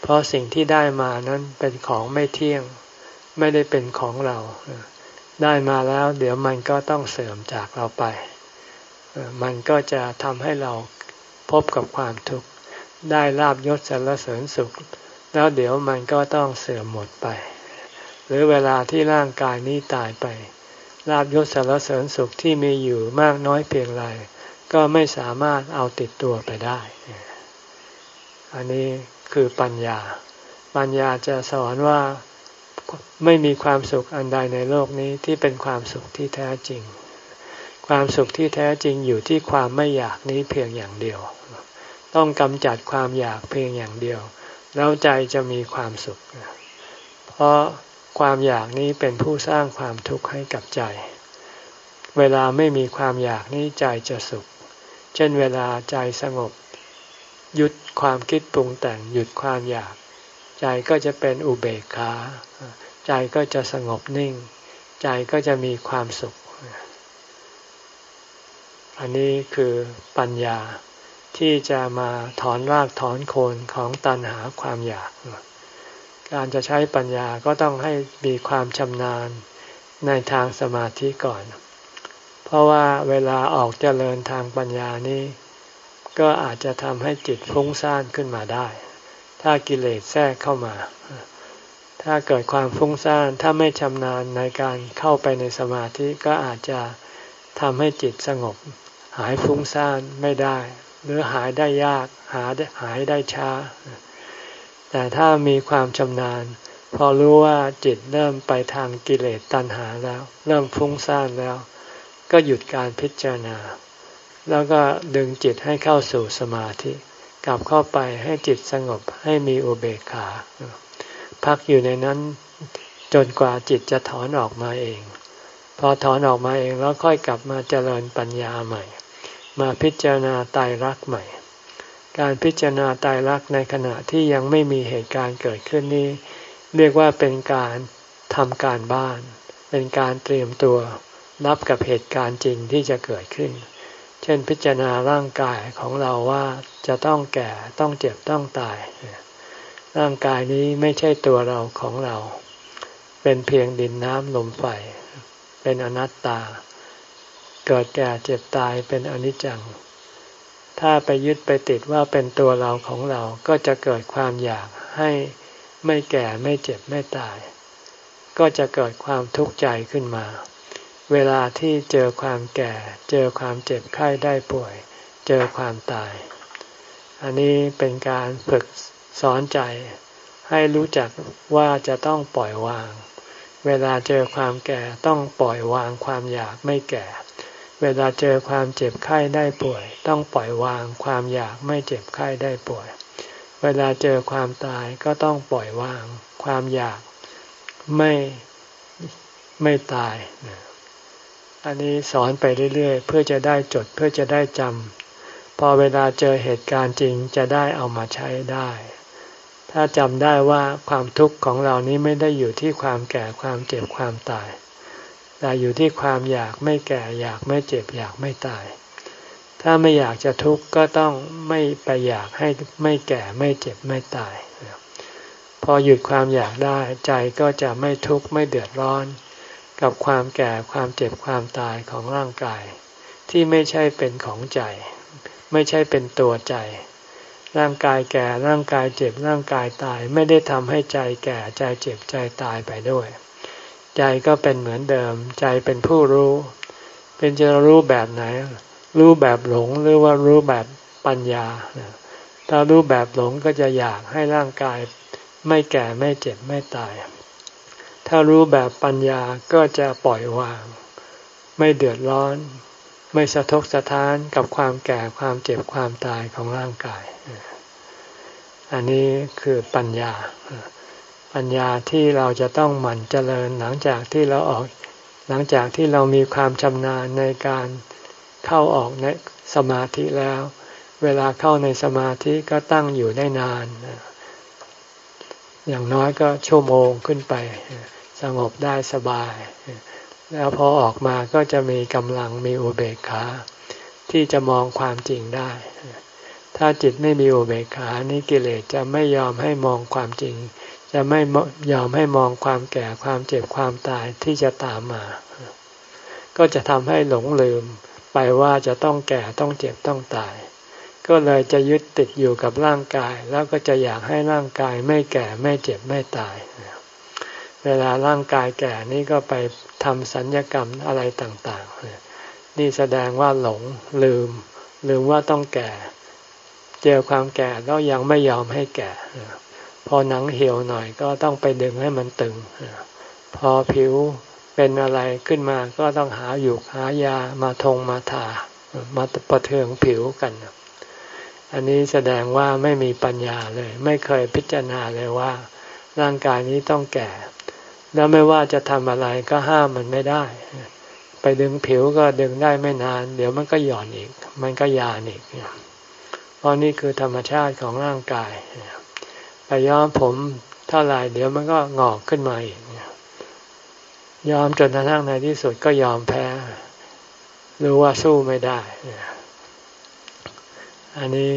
เพราะสิ่งที่ได้มานั้นเป็นของไม่เที่ยง ไม่ได้เป็นของเรา ได้มาแล้วเดี๋ยวมันก็ต้องเสื่อมจากเราไป มันก็จะทำให้เราพบกับความทุกข์ ได้ลาบยศสรรเสริญสุข แล้วเดี๋ยวมันก็ต้องเสื่อมหมดไป หรือเวลาที่ร่างกายนี้ตายไปลาบยศสารเสริญสุขที่มีอยู่มากน้อยเพียงไรก็ไม่สามารถเอาติดตัวไปได้ อันนี้คือปัญญา ปัญญาจะสอนว่าไม่มีความสุขอันใดในโลกนี้ที่เป็นความสุขที่แท้จริง ความสุขที่แท้จริงอยู่ที่ความไม่อยากนี้เพียงอย่างเดียว ต้องกำจัดความอยากเพียงอย่างเดียว แล้วใจจะมีความสุข เพราะความอยากนี้เป็นผู้สร้างความทุกข์ให้กับใจ เวลาไม่มีความอยากนี้ใจจะสุข เช่นเวลาใจสงบ หยุดความคิดปรุงแต่งหยุดความอยาก ใจก็จะเป็นอุเบกขา ใจก็จะสงบนิ่ง ใจก็จะมีความสุข อันนี้คือปัญญา ที่จะมาถอนรากถอนโคนของตันหาความอยาก การจะใช้ปัญญาก็ต้องให้มีความชำนาญในทางสมาธิก่อน เพราะว่าเวลาออกเจริญทางปัญญานี้ ก็อาจจะทำให้จิตฟุ้งซ่านขึ้นมาได้ ถ้ากิเลสแทรกเข้ามา ถ้าเกิดความฟุ้งซ่านถ้าไม่ชำนาญในการเข้าไปในสมาธิก็อาจจะทำให้จิตสงบ หายฟุ้งซ่านไม่ได้ หรือหายได้ยากหาหายได้ช้า แต่ถ้ามีความชำนาญ พอรู้ว่าจิตเริ่มไปทางกิเลสตัณหาแล้ว เริ่มฟุ้งซ่านแล้ว ก็หยุดการพิจารณา แล้วก็ดึงจิตให้เข้าสู่สมาธิ กลับเข้าไปให้จิตสงบให้มีอุเบกขา พักอยู่ในนั้นจนกว่าจิตจะถอนออกมาเอง พอถอนออกมาเองแล้วค่อยกลับมาเจริญปัญญาใหม่ มาพิจารณาตายรักใหม่ การพิจารณาตายรักในขณะที่ยังไม่มีเหตุการณ์เกิดขึ้นนี้ เรียกว่าเป็นการทำการบ้าน เป็นการเตรียมตัวรับกับเหตุการณ์จริงที่จะเกิดขึ้น เช่นพิจารณาร่างกายของเราว่าจะต้องแก่ต้องเจ็บต้องตาย ร่างกายนี้ไม่ใช่ตัวเราของเรา เป็นเพียงดินน้ำลมไฟ เป็นอนัตตา เกิดแก่เจ็บตายเป็นอนิจจัง ถ้าไปยึดไปติดว่าเป็นตัวเราของเราก็จะเกิดความอยากให้ไม่แก่ไม่เจ็บไม่ตาย ก็จะเกิดความทุกข์ใจขึ้นมา เวลาที่เจอความแก่ เจอความเจ็บไข้ได้ป่วย เจอความตาย อันนี้เป็นการฝึกสอนใจ ให้รู้จักว่าจะต้องปล่อยวางเเวลาเจอความแก่ต้องปล่อยวางความอยากไม่แก่ เวลาเจอความเจ็บไข้ได้ป่วย ต้องปล่อยวางความอยากไม่เจ็บไข้ได้ป่วย เวลาเจอความตายก็ต้องปล่อยวาง ความอยากไม่ไม่ตาย อันนี้สอนไปเรื่อยๆ เพื่อจะได้จดเพื่อจะได้จำพอเวลาเจอเหตุการณ์จริงจะได้เอามาใช้ได้ ถ้าจำได้ว่าความทุกข์ของเรานี้ไม่ได้อยู่ที่ความแก่ความเจ็บความตาย แต่อยู่ที่ความอยากไม่แก่อยากไม่เจ็บอยากไม่ตาย ถ้าไม่อยากจะทุกข์ก็ต้องไม่ไปอยากให้ไม่แก่ไม่เจ็บไม่ตาย พอหยุดความอยากได้ใจก็จะไม่ทุกข์ไม่เดือดร้อน กับความแก่ความเจ็บความตายของร่างกาย ที่ไม่ใช่เป็นของใจ ไม่ใช่เป็นตัวใจ ร่างกายแก่ร่างกายเจ็บร่างกายตายไม่ได้ทำให้ใจแก่ใจเจ็บใจตายไปด้วย ใจก็เป็นเหมือนเดิม ใจเป็นผู้รู้ เป็นจะรู้แบบไหน รู้แบบหลงหรือว่ารู้แบบปัญญา ถ้ารู้แบบหลงก็จะอยากให้ร่างกายไม่แก่ไม่เจ็บไม่ตาย ถ้ารู้แบบปัญญาก็จะปล่อยวาง ไม่เดือดร้อน ไม่สะทกสะท้านกับความแก่ความเจ็บความตายของร่างกาย อันนี้คือปัญญา ปัญญาที่เราจะต้องหมั่นเจริญหลังจากที่เราออก หลังจากที่เรามีความชำนาญในการเข้าออกในสมาธิแล้ว เวลาเข้าในสมาธิก็ตั้งอยู่ได้นาน อย่างน้อยก็ชั่วโมงขึ้นไป สงบได้สบาย แล้วพอออกมาก็จะมีกำลังมีอุเบกขาที่จะมองความจริงได้ ถ้าจิตไม่มีอุเบกขานี้กิเลสจะไม่ยอมให้มองความจริง จะไม่ยอมให้มองความแก่ความเจ็บความตายที่จะตามมา ก็จะทำให้หลงลืมไปว่าจะต้องแก่ต้องเจ็บต้องตาย ก็เลยจะยึดติดอยู่กับร่างกาย แล้วก็จะอยากให้ร่างกายไม่แก่ไม่เจ็บไม่ตาย เวลาร่างกายแก่นี่ก็ไปทำสัญญกรรมอะไรต่างๆ นี่แสดงว่าหลงลืม ลืมว่าต้องแก่ เจอความแก่แล้วยังไม่ยอมให้แก่ พอหนังเหี่ยวหน่อยก็ต้องไปดึงให้มันตึง พอผิวเป็นอะไรขึ้นมาก็ต้องหาอยู่หายามาทงมาทามาประเทืองผิวกัน อันนี้แสดงว่าไม่มีปัญญาเลย ไม่เคยพิจารณาเลยว่า ร่างกายนี้ต้องแก่ แล้วไม่ว่าจะทำอะไรก็ห้ามมันไม่ได้ ไปดึงผิวก็ดึงได้ไม่นาน เดี๋ยวมันก็หย่อนอีก มันก็ยานอีกเพราะนี่คือธรรมชาติของร่างกาย ไปย้อมผมเท่าไหร่เดี๋ยวมันก็งอกขึ้นมาอีกยอมจนกระทั่งในที่สุดก็ยอมแพ้ รู้ว่าสู้ไม่ได้ อันนี้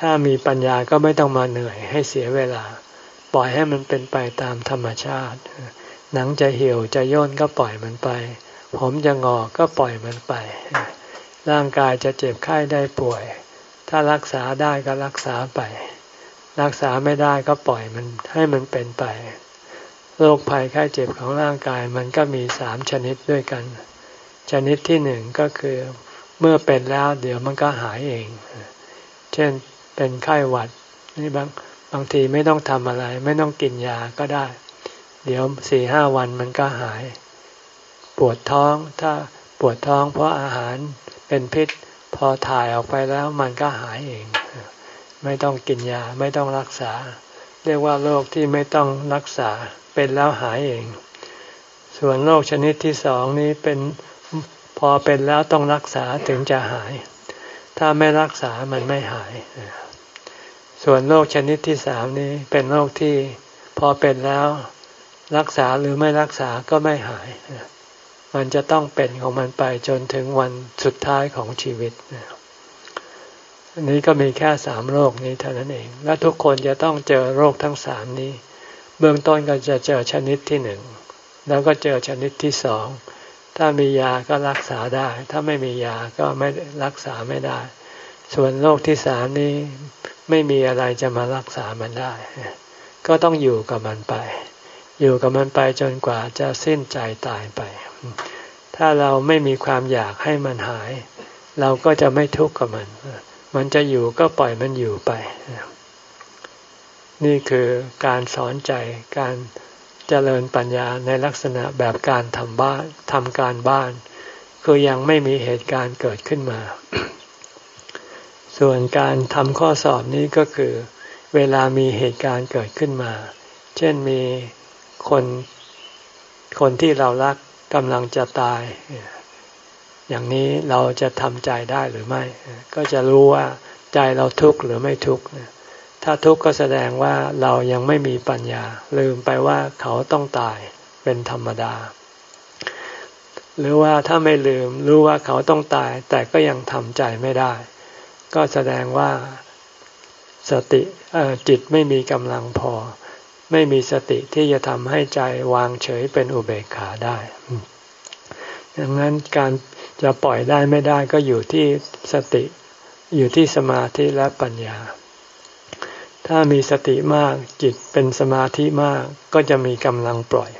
ถ้ามีปัญญาก็ไม่ต้องมาเหนื่อยให้เสียเวลา ปล่อยให้มันเป็นไปตามธรรมชาติ หนังจะเหี่ยวจะย่นก็ปล่อยมันไป ผมจะงอกก็ปล่อยมันไป ร่างกายจะเจ็บไข้ได้ป่วย ถ้ารักษาได้ก็รักษาไป รักษาไม่ได้ก็ปล่อยมันให้มันเป็นไปโรคภัยไข้เจ็บของร่างกายมันก็มีสามชนิดด้วยกัน ชนิดที่หนึ่งก็คือเมื่อเป็นแล้วเดี๋ยวมันก็หายเอง เช่นเป็นไข้หวัดนี่บางบางทีไม่ต้องทำอะไร ไม่ต้องกินยาก็ได้ เดี๋ยวสี่ห้าวันมันก็หาย ปวดท้องถ้าปวดท้องเพราะอาหารเป็นพิษ พอถ่ายออกไปแล้วมันก็หายเอง ไม่ต้องกินยาไม่ต้องรักษา เรียกว่าโรคที่ไม่ต้องรักษาเป็นแล้วหายเอง ส่วนโรคชนิดที่สองนี้เป็นพอเป็นแล้วต้องรักษาถึงจะหาย ถ้าไม่รักษามันไม่หาย ส่วนโรคชนิดที่สามนี้เป็นโรคที่พอเป็นแล้วรักษาหรือไม่รักษาก็ไม่หาย มันจะต้องเป็นของมันไปจนถึงวันสุดท้ายของชีวิตอัน นี้ก็มีแค่สามโรคนี้เท่านั้นเอง และทุกคนจะต้องเจอโรคทั้งสามนี้ เบื้องต้นก็จะเจอชนิดที่หนึ่งแล้วก็เจอชนิดที่สองถ้ามียาก็รักษาได้ ถ้าไม่มียาก็ไม่รักษาไม่ได้ ส่วนโรคที่สามนี้ไม่มีอะไรจะมารักษามันได้ ก็ต้องอยู่กับมันไป อยู่กับมันไปจนกว่าจะสิ้นใจตายไป ถ้าเราไม่มีความอยากให้มันหาย เราก็จะไม่ทุกข์กับมัน มันจะอยู่ก็ปล่อยมันอยู่ไป นี่คือการสอนใจการเจริญปัญญาในลักษณะแบบการทำบ้านทำการบ้าน คือยังไม่มีเหตุการณ์เกิดขึ้นมา ส่วนการทำข้อสอบนี้ก็คือ เวลามีเหตุการณ์เกิดขึ้นมา เช่นมีคนคนที่เรารักกำลังจะตาย อย่างนี้เราจะทำใจได้หรือไม่ ก็จะรู้ว่าใจเราทุกข์หรือไม่ทุกข์ถ้าทุกข์ก็แสดงว่าเรายังไม่มีปัญญา ลืมไปว่าเขาต้องตายเป็นธรรมดา หรือว่าถ้าไม่ลืมรู้ว่าเขาต้องตาย แต่ก็ยังทำใจไม่ได้ ก็แสดงว่าสติจิตไม่มีกำลังพอ ไม่มีสติที่จะทำให้ใจวางเฉยเป็นอุเบกขาได้ดังนั้นการ จะปล่อยได้ไม่ได้ก็อยู่ที่สติ อยู่ที่สมาธิและปัญญา ถ้ามีสติมากจิตเป็นสมาธิมากก็จะมีกำลังปล่อย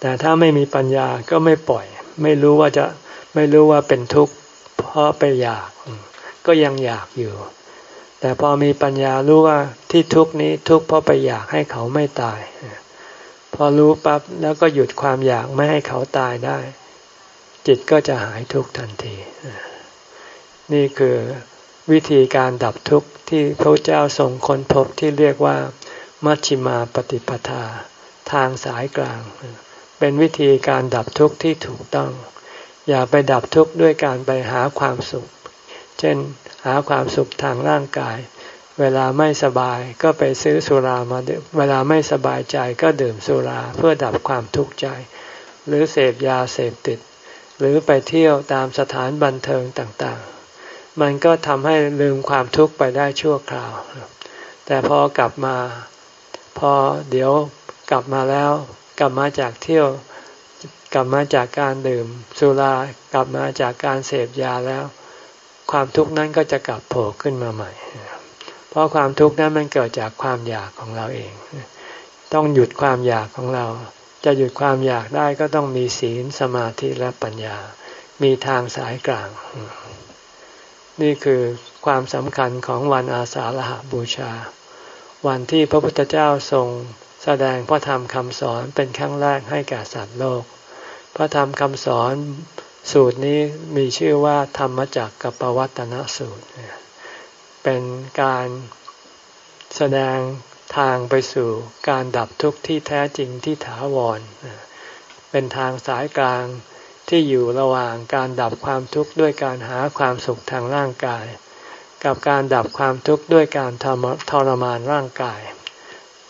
แต่ถ้าไม่มีปัญญาก็ไม่ปล่อย ไม่รู้ว่าจะไม่รู้ว่าเป็นทุกข์เพราะไปอยาก ก็ยังอยากอยู่ แต่พอมีปัญญารู้ว่าที่ทุกข์นี้ทุกข์เพราะไปอยากให้เขาไม่ตาย พอรู้ปั๊บแล้วก็หยุดความอยากไม่ให้เขาตายได้ จิตก็จะหายทุกข์ทันที นี่คือวิธีการดับทุกข์ที่พระเจ้าทรงค้นพบที่เรียกว่า มัชฌิมาปฏิปทา ทางสายกลาง เป็นวิธีการดับทุกข์ที่ถูกต้อง อย่าไปดับทุกข์ด้วยการไปหาความสุข เช่นหาความสุขทางร่างกาย เวลาไม่สบายก็ไปซื้อสุรามาดื่มเวลาไม่สบายใจก็ดื่มสุราเพื่อดับความทุกข์ใจ หรือเสพยาเสพติด หรือไปเที่ยวตามสถานบันเทิงต่างๆ มันก็ทำให้ลืมความทุกข์ไปได้ชั่วคราว แต่พอกลับมาพอเดี๋ยวกลับมาแล้ว กลับมาจากเที่ยว กลับมาจากการดื่มสุรากลับมาจากการเสพยาแล้ว ความทุกข์นั้นก็จะกลับโผล่ขึ้นมาใหม่ เพราะความทุกข์นั้นมันเกิดจากความอยากของเราเอง ต้องหยุดความอยากของเรา จะหยุดความอยากได้ก็ต้องมีศีลสมาธิและปัญญา มีทางสายกลาง นี่คือความสำคัญของวันอาสาฬหาบูชา วันที่พระพุทธเจ้าทรงแสดงพระธรรมคำสอนเป็นครั้งแรกให้แก่สัตว์โลก พระธรรมคำสอนสูตรนี้มีชื่อว่าธรรมจักรกับปวัตนสูตร เป็นการแสดง ทางไปสู่การดับทุกข์ที่แท้จริงที่ถาวร เป็นทางสายกลางที่อยู่ระหว่างการดับความทุกข์ด้วยการหาความสุขทางร่างกาย กับการดับความทุกข์ด้วยการททรมานร่างกาย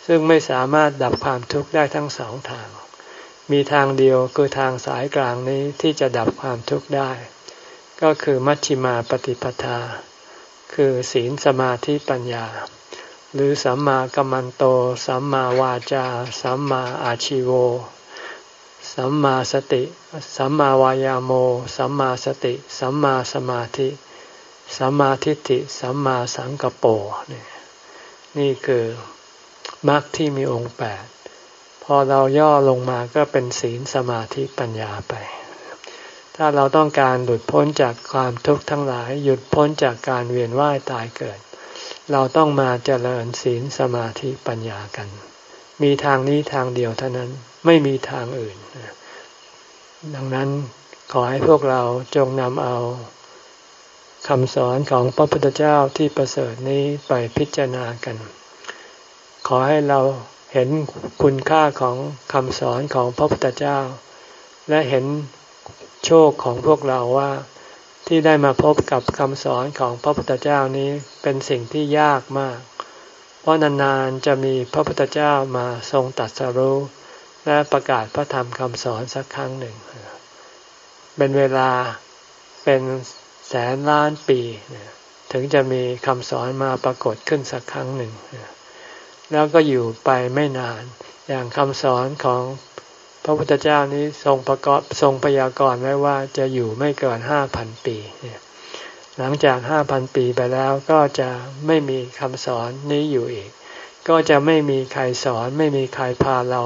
ซึ่งไม่สามารถดับความทุกข์ได้ทั้งสองทาง มีทางเดียวคือทางสายกลางนี้ที่จะดับความทุกข์ได้ ก็คือมัชฌิมาปฏิปทา คือศีลสมาธิปัญญา หรือสัมมากัมมันโต สัมมาวาจา สัมมาอาชิโว สัมมาสติ สัมมาวายาโม สัมมาสติ สัมมาสมาธิ สัมมาทิฏฐิ สัมมาสังกปรนี่นี่คือมรรคที่มีองค์แปดพอเราย่อลงมาก็เป็นศีลสมาธิปัญญาไป ถ้าเราต้องการหลุดพ้นจากความทุกข์ทั้งหลาย หยุดพ้นจากการเวียนว่ายตายเกิด เราต้องมาเจริญศีลสมาธิปัญญากัน มีทางนี้ทางเดียวเท่านั้นไม่มีทางอื่น ดังนั้นขอให้พวกเราจงนำเอาคำสอนของพระพุทธเจ้าที่ประเสริฐนี้ไปพิจารณากัน ขอให้เราเห็นคุณค่าของคำสอนของพระพุทธเจ้า และเห็นโชคของพวกเราว่า ที่ได้มาพบกับคำสอนของพระพุทธเจ้านี้เป็นสิ่งที่ยากมาก เพราะนานๆจะมีพระพุทธเจ้ามาทรงตัดสรู้และประกาศพระธรรมคำสอนสักครั้งหนึ่ง เป็นเวลาเป็นแสนล้านปี ถึงจะมีคำสอนมาปรากฏขึ้นสักครั้งหนึ่ง แล้วก็อยู่ไปไม่นานอย่างคำสอนของ พระพุทธเจ้านี้ทรงประกอบทรงพยากรณ์ไว้ว่าจะอยู่ไม่เกินห้าพันปี หลังจากห้าพันปีไปแล้วก็จะไม่มีคำสอนนี้อยู่อีก ก็จะไม่มีใครสอนไม่มีใครพาเรา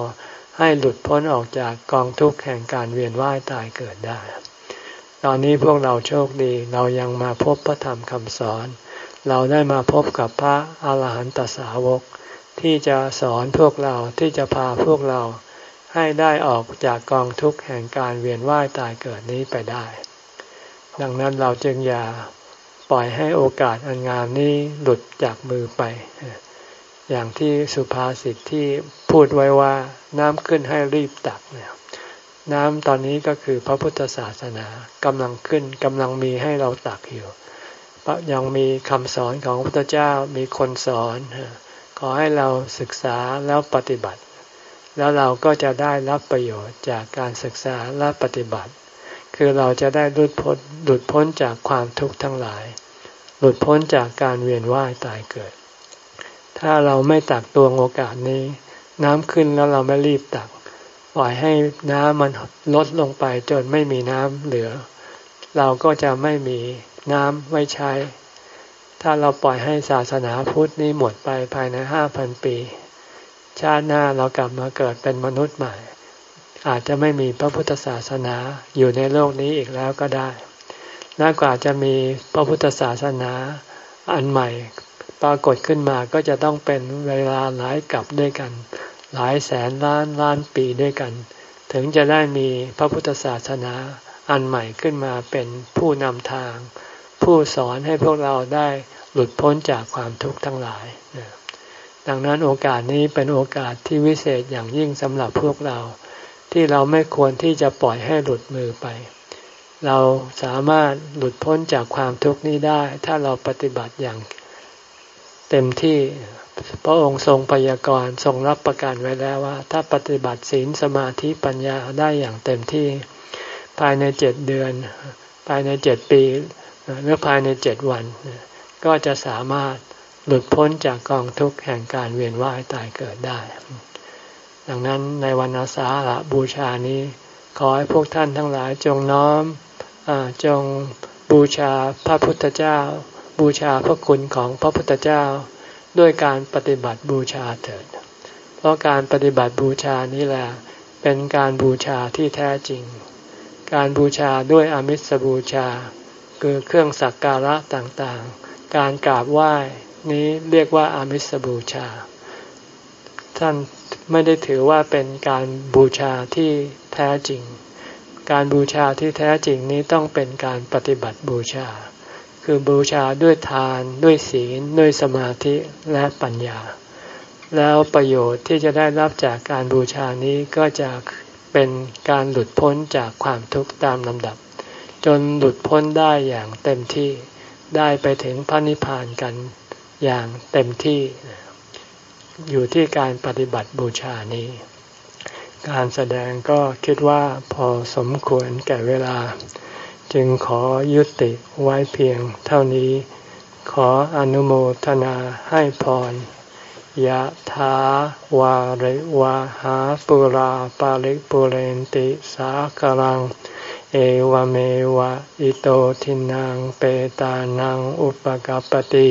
ให้หลุดพ้นออกจากกองทุกข์แห่งการเวียนว่ายตายเกิดได้ ตอนนี้พวกเราโชคดีเรายังมาพบพระธรรมคำสอน เราได้มาพบกับพระอาหารหันตสาวก ที่จะสอนพวกเราที่จะพาพวกเรา ให้ได้ออกจากกองทุกข์แห่งการเวียนว่ายตายเกิดนี้ไปได้ ดังนั้นเราจึงอย่าปล่อยให้โอกาสอันงามนี้หลุดจากมือไป อย่างที่สุภาษิตที่พูดไว้ว่าน้ำขึ้นให้รีบตักเนี่ยน้ำตอนนี้ก็คือพระพุทธศาสนากำลังขึ้นกำลังมีให้เราตักอยู่ยังมีคำสอนของพระพุทธเจ้ามีคนสอน ขอให้เราศึกษาแล้วปฏิบัติ แล้วเราก็จะได้รับประโยชน์จากการศึกษาและปฏิบัติ คือเราจะได้หลุดพ้นหลุดพ้นจากความทุกข์ทั้งหลาย หลุดพ้นจากการเวียนว่ายตายเกิด ถ้าเราไม่ตักตวงโอกาสนี้ น้ำขึ้นแล้วเราไม่รีบตัก ปล่อยให้น้ำมันลดลงไปจนไม่มีน้ำเหลือ เราก็จะไม่มีน้ำไว้ใช้ ถ้าเราปล่อยให้ศาสนาพุทธนี้หมดไปภายในห้าพันปี ชาติหน้าเรากลับมาเกิดเป็นมนุษย์ใหม่ อาจจะไม่มีพระพุทธศาสนาอยู่ในโลกนี้อีกแล้วก็ได้และกว่าจะมีพระพุทธศาสนาอันใหม่ ปรากฏขึ้นมาก็จะต้องเป็นเวลาหลายกลับด้วยกัน หลายแสนล้านล้านปีด้วยกัน ถึงจะได้มีพระพุทธศาสนาอันใหม่ขึ้นมาเป็นผู้นำทาง ผู้สอนให้พวกเราได้หลุดพ้นจากความทุกข์ทั้งหลาย ดังนั้นโอกาสนี้เป็นโอกาสที่วิเศษอย่างยิ่งสำหรับพวกเรา ที่เราไม่ควรที่จะปล่อยให้หลุดมือไป เราสามารถหลุดพ้นจากความทุกข์นี้ได้ ถ้าเราปฏิบัติอย่างเต็มที่พระองค์ทรงพยากรณ์ทรงรับประกันไว้แล้วว่า ถ้าปฏิบัติศีลสมาธิปัญญาได้อย่างเต็มที่ ภายในเจ็ดเดือน ภายในเจ็ดปีหรือภายในเจ็ดวัน ก็จะสามารถ หลุดพ้นจากกองทุกข์แห่งการเวียนว่ายตายเกิดได้ ดังนั้นในวันอาสาฬบูชานี้ ขอให้พวกท่านทั้งหลายจงน้อมอจงบูชาพระพุทธเจ้า บูชาพระคุณของพระพุทธเจ้า ด้วยการปฏิบัติบูชาเถิด เพราะการปฏิบัติบูชานี้แหละเป็นการบูชาที่แท้จริง การบูชาด้วยอมิสบูชา คือเครื่องสักการะต่างๆ การกราบไหว้ นี้เรียกว่าอามิสบูชา ท่านไม่ได้ถือว่าเป็นการบูชาที่แท้จริง การบูชาที่แท้จริงนี้ต้องเป็นการปฏิบัติบูชา คือบูชาด้วยทานด้วยศีล ด้วยสมาธิและปัญญา แล้วประโยชน์ที่จะได้รับจากการบูชานี้ก็จะเป็นการหลุดพ้นจากความทุกข์ตามลำดับ จนหลุดพ้นได้อย่างเต็มที่ได้ไปถึงพระนิพพานกัน อย่างเต็มที่อยู่ที่การปฏิบัติบูชานี้ การแสดงก็คิดว่าพอสมควรแก่เวลา จึงขอยุติไว้เพียงเท่านี้ ขออนุโมทนาให้พรยะถาวาริวาหาปุราปาริปุเรนติสากลัง เอวเมวะอิโตทินังเปตานังอุปกปติ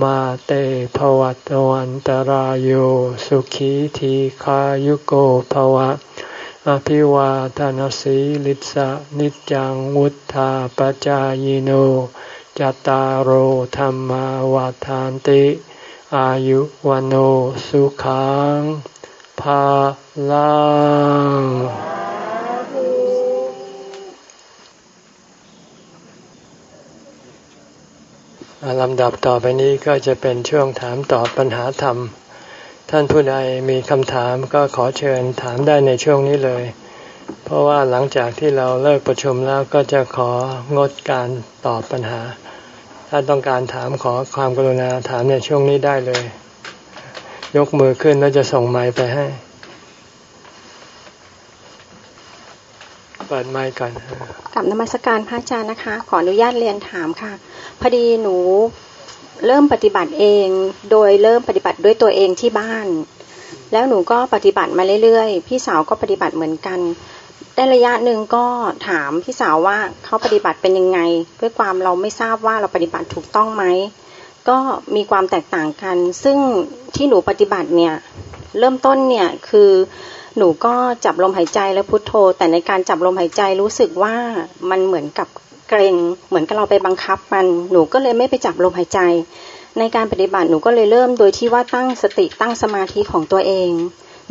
มาเตภวัตวันตารโยสุขีทีขายุโกภวะ อภิวาทานสีลิสะนิจังวุธาปจายโนจตารโหธรรมวาทานติ อายุวันโอสุขังภาลัง ลำดับต่อไปนี้ก็จะเป็นช่วงถามตอบปัญหาธรรม ท่านผู้ใดมีคำถามก็ขอเชิญถามได้ในช่วงนี้เลย เพราะว่าหลังจากที่เราเลิกประชุมแล้วก็จะของดการตอบปัญหา ถ้าต้องการถามขอความกรุณาถามในช่วงนี้ได้เลย ยกมือขึ้นแล้วจะส่งไม้ไปให้ เปิดไม้ก่อนกับนมัสการพระอาจารย์นะคะ ขออนุญาตเรียนถามค่ะ พอดีหนูเริ่มปฏิบัติเอง โดยเริ่มปฏิบัติด้วยตัวเองที่บ้าน แล้วหนูก็ปฏิบัติมาเรื่อยๆ พี่สาวก็ปฏิบัติเหมือนกัน ได้ระยะหนึ่งก็ถามพี่สาวว่าเขาปฏิบัติเป็นยังไง ด้วยความเราไม่ทราบว่าเราปฏิบัติถูกต้องไหม ก็มีความแตกต่างกัน ซึ่งที่หนูปฏิบัติเนี่ย เริ่มต้นเนี่ยคือ หนูก็จับลมหายใจแล้วพุทโธ แต่ในการจับลมหายใจรู้สึกว่ามันเหมือนกับเกรงเหมือนกับเราไปบังคับมันหนูก็เลยไม่ไปจับลมหายใจ ในการปฏิบัติหนูก็เลยเริ่มโดยที่ว่าตั้งสติตั้งสมาธิของตัวเอง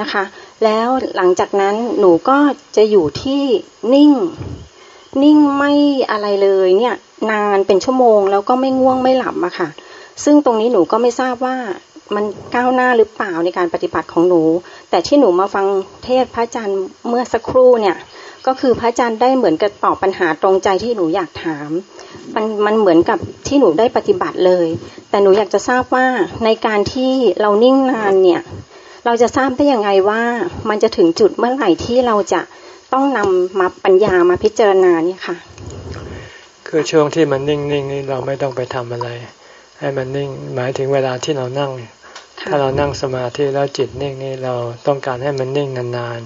นะคะ แล้วหลังจากนั้นหนูก็จะอยู่ที่นิ่ง นิ่งไม่อะไรเลยเนี่ยนานเป็นชั่วโมงแล้วก็ไม่ง่วงไม่หลับอะค่ะ ซึ่งตรงนี้หนูก็ไม่ทราบว่า มันก้าวหน้าหรือเปล่าในการปฏิบัติของหนู แต่ที่หนูมาฟังเทศพระอาจารย์เมื่อสักครู่เนี่ย ก็คือพระอาจารย์ได้เหมือนกับตอบปัญหาตรงใจที่หนูอยากถาม มันมันเหมือนกับที่หนูได้ปฏิบัติเลย แต่หนูอยากจะทราบว่าในการที่เรานิ่งนานเนี่ย เราจะทราบได้ยังไงว่ามันจะถึงจุดเมื่อไหร่ที่เราจะต้องนำมาปัญญามาพิจารณาเนี่ยค่ะ คือช่วงที่มันนิ่งๆนี่เราไม่ต้องไปทำอะไร ให้มันนิ่งหมายถึงเวลาที่เรานั่ง ถ้าเรานั่งสมาธิแล้วจิตนิ่งนี่เราต้องการให้มันนิ่งนาน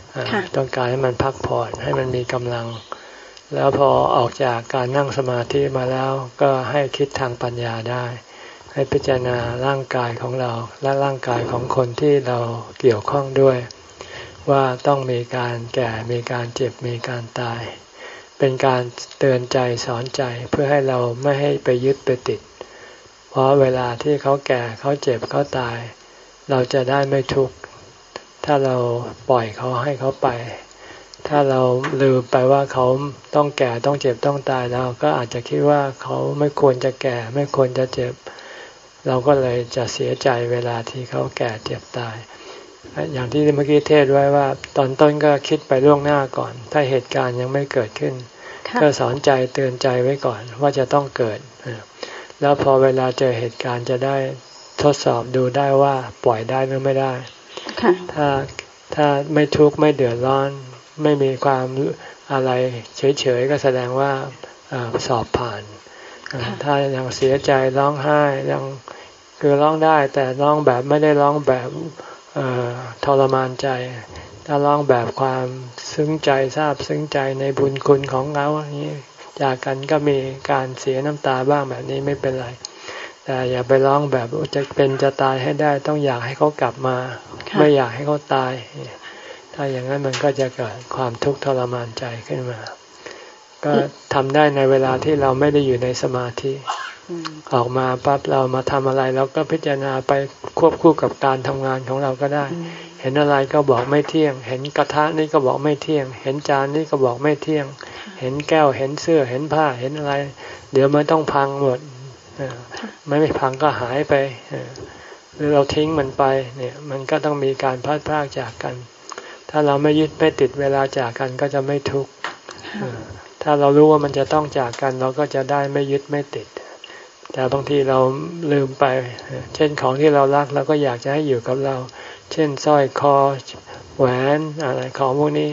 ๆต้องการให้มันพักผ่อนให้มันมีกำลัง แล้วพอออกจากการนั่งสมาธิมาแล้วก็ให้คิดทางปัญญาได้ ให้พิจารณาร่างกายของเราและร่างกายของคนที่เราเกี่ยวข้องด้วย ว่าต้องมีการแก่มีการเจ็บมีการตาย เป็นการเตือนใจสอนใจเพื่อให้เราไม่ให้ไปยึดไปติดพ ราะเวลาที่เขาแก่เขาเจ็บเขาตาย เราจะได้ไม่ทุกข์ถ้าเราปล่อยเขาให้เขาไป ถ้าเราลืมไปว่าเขาต้องแก่ต้องเจ็บต้องตายเราก็อาจจะคิดว่าเขาไม่ควรจะแก่ ไม่ควรจะเจ็บ เราก็เลยจะเสียใจเวลาที่เขาแก่เจ็บตาย อย่างที่เมื่อกี้เทศไว้ว่า ตอนต้นก็คิดไปล่วงหน้าก่อน ถ้าเหตุการณ์ยังไม่เกิดขึ้นก็สอนใจเตือนใจไว้ก่อนว่าจะต้องเกิด แล้วพอเวลาเจอเหตุการณ์จะได้ทดสอบดูได้ว่าปล่อยได้หรือไม่ได้ถ้าถ้าไม่ทุกข์ไม่เดือดร้อน ไม่มีความอะไรเฉยๆก็แสดงว่าอสอบผ่าน ถ้ายังเสียใจร้องไห้ยังคือร้องได้แต่ร้องแบบไม่ได้ร้องแบบทรมานใจ ถ้าร้องแบบความซึ้งใจทราบซึ้งใจในบุญคุณของเราอย่างนี้ จากกันก็มีการเสียน้ำตาบ้างแบบนี้ไม่เป็นไร แต่อย่าไปร้องแบบจะเป็นจะตายให้ได้ต้องอยากให้เขากลับมา ไม่อยากให้เขาตาย ถ้าอย่างนั้นมันก็จะเกิดความทุกข์ทรมานใจขึ้นมา ก็ทำได้ในเวลาที่เราไม่ได้อยู่ในสมาธิออกมาปั๊บเรามาทำอะไรเราก็พิจารณาไปควบคู่กับการทำงานของเราก็ได้เห็นอะไรก็บอกไม่เที่ยง เห็นกระทะนี่ก็บอกไม่เที่ยง เห็นจานนี่ก็บอกไม่เที่ยง เห็นแก้ว เห็นเสื้อ เห็นผ้า เห็นอะไร เดี๋ยวมันต้องพังหมดไม่ไม่พังก็หายไปหรือเราทิ้งมันไป เนี่ย มันก็ต้องมีการพัดพากจากกัน ถ้าเราไม่ยึดไม่ติดเวลาจากกันก็จะไม่ทุกข์ถ้าเรารู้ว่ามันจะต้องจากกัน เราก็จะได้ไม่ยึดไม่ติด แต่บางทีเราลืมไป เช่นของที่เรารักเราก็อยากจะให้อยู่กับเรา เช่นสร้อยคอแหวนอะไรของพวกนี้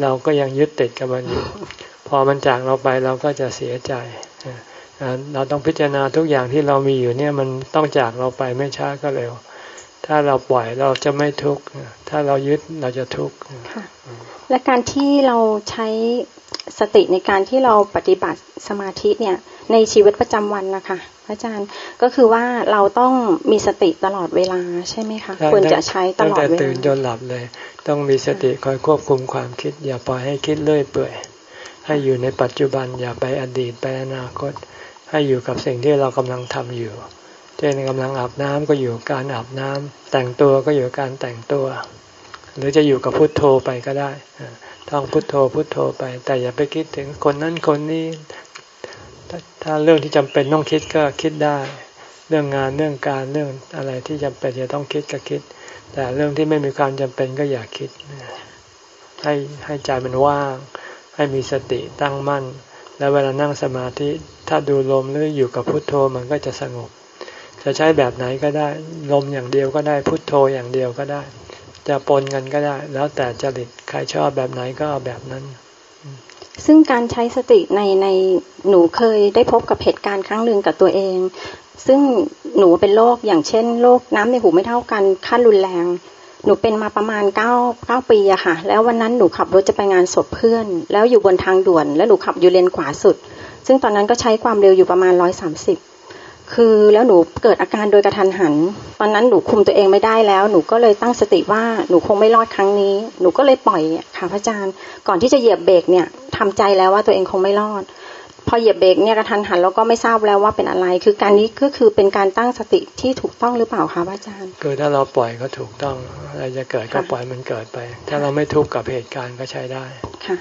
เราก็ยังยึดติดกับมันอยู่ พอมันจากเราไปเราก็จะเสียใจ เราต้องพิจารณาทุกอย่างที่เรามีอยู่เนี่ยมันต้องจากเราไปไม่ช้าก็เร็ว ถ้าเราปล่อยเราจะไม่ทุกข์ ถ้าเรายึดเราจะทุกข์และการที่เราใช้สติในการที่เราปฏิบัติสมาธิเนี่ยในชีวิตประจำวันนะคะ พระอาจารย์ก็คือว่าเราต้องมีสติตลอดเวลาใช่ไหมคะควรจะใช้ตลอดเวลาตั้งแต่ตื่นจนหลับเลย ต้องมีสติคอยควบคุมความคิด อย่าปล่อยให้คิดเลื่อยเปื่อย ให้อยู่ในปัจจุบันอย่าไปอดีตไปอนาคต ให้อยู่กับสิ่งที่เรากำลังทำอยู่เช่นกำลังอาบน้ำก็อยู่การอาบน้ำแต่งตัวก็อยู่การแต่งตัว หรือจะอยู่กับพุทโธไปก็ได้ท่องพุทโธพุทโธไป แต่อย่าไปคิดถึงคนนั้นคนนี้ ถ้าเรื่องที่จำเป็นต้องคิดก็คิดได้ เรื่องงานเรื่องการเรื่องอะไรที่จำเป็นจะต้องคิดก็คิด แต่เรื่องที่ไม่มีความจำเป็นก็อย่าคิด ให้ให้ใจมันว่าง ให้มีสติตั้งมั่น แล้วเวลานั่งสมาธิถ้าดูลมหรืออยู่กับพุทโธมันก็จะสงบ จะใช้แบบไหนก็ได้ลมอย่างเดียวก็ได้พุทโธอย่างเดียวก็ได้ จะปนกันก็ได้ แล้วแต่จริตใครชอบแบบไหนก็เอาแบบนั้น ซึ่งการใช้สติในในหนูเคยได้พบกับเหตุการณ์ครั้งหนึ่งกับตัวเอง ซึ่งหนูเป็นโรคอย่างเช่นโรคน้ำในหูไม่เท่ากันขั้นรุนแรง หนูเป็นมาประมาณเก้าเก้าปีอะค่ะ แล้ววันนั้นหนูขับรถจะไปงานศพเพื่อน แล้วอยู่บนทางด่วน แล้วหนูขับอยู่เลนขวาสุด ซึ่งตอนนั้นก็ใช้ความเร็วอยู่ประมาณร้อยสามสิบคือแล้วหนูเกิดอาการโดยกระทันหัน ตอนนั้นหนูคุมตัวเองไม่ได้แล้ว หนูก็เลยตั้งสติว่าหนูคงไม่รอดครั้งนี้ หนูก็เลยปล่อยค่ะพระอาจารย์ ก่อนที่จะเหยียบเบรกเนี่ย ทำใจแล้วว่าตัวเองคงไม่รอด พอเหยียบเบรกเนี่ยกระทันหันแล้วก็ไม่ทราบแล้วว่าเป็นอะไร คือการนี้ก็คือเป็นการตั้งสติที่ถูกต้องหรือเปล่าคะพระอาจารย์คือถ้าเราปล่อยก็ถูกต้องอะไรจะเกิดก็ปล่อยมันเกิดไป ถ้าเราไม่ทุกข์กับเหตุการณ์ก็ใช้ได้ค่ะ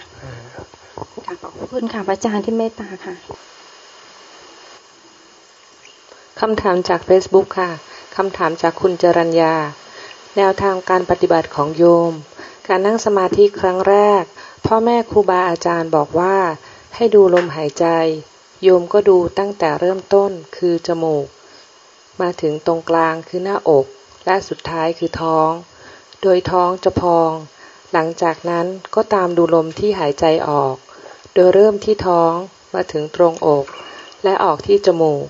ขอบคุณค่ะพระอาจารย์ที่เมตตาค่ะคำถามจาก Facebook ค่ะ คำถามจากคุณจรัญญา แนวทางการปฏิบัติของโยม การนั่งสมาธิครั้งแรก พ่อแม่ครูบาอาจารย์บอกว่า ให้ดูลมหายใจ โยมก็ดูตั้งแต่เริ่มต้นคือจมูก มาถึงตรงกลางคือหน้าอก และสุดท้ายคือท้อง โดยท้องจะพอง หลังจากนั้นก็ตามดูลมที่หายใจออก โดยเริ่มที่ท้องมาถึงตรงอก และออกที่จมูก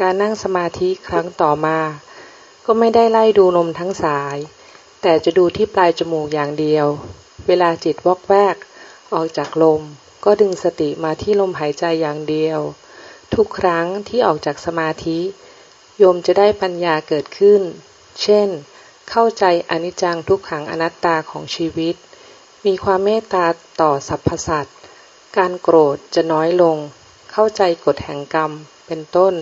การนั่งสมาธิครั้งต่อมา ก็ไม่ได้ไล่ดูลมทั้งสาย แต่จะดูที่ปลายจมูกอย่างเดียว เวลาจิตวอกแวก ออกจากลม ก็ดึงสติมาที่ลมหายใจอย่างเดียว ทุกครั้งที่ออกจากสมาธิ โยมจะได้ปัญญาเกิดขึ้น เช่น เข้าใจอนิจจังทุกขังอนัตตาของชีวิต มีความเมตตาต่อสรรพสัตว์ การโกรธจะน้อยลง เข้าใจกฎแห่งกรรม เป็นต้น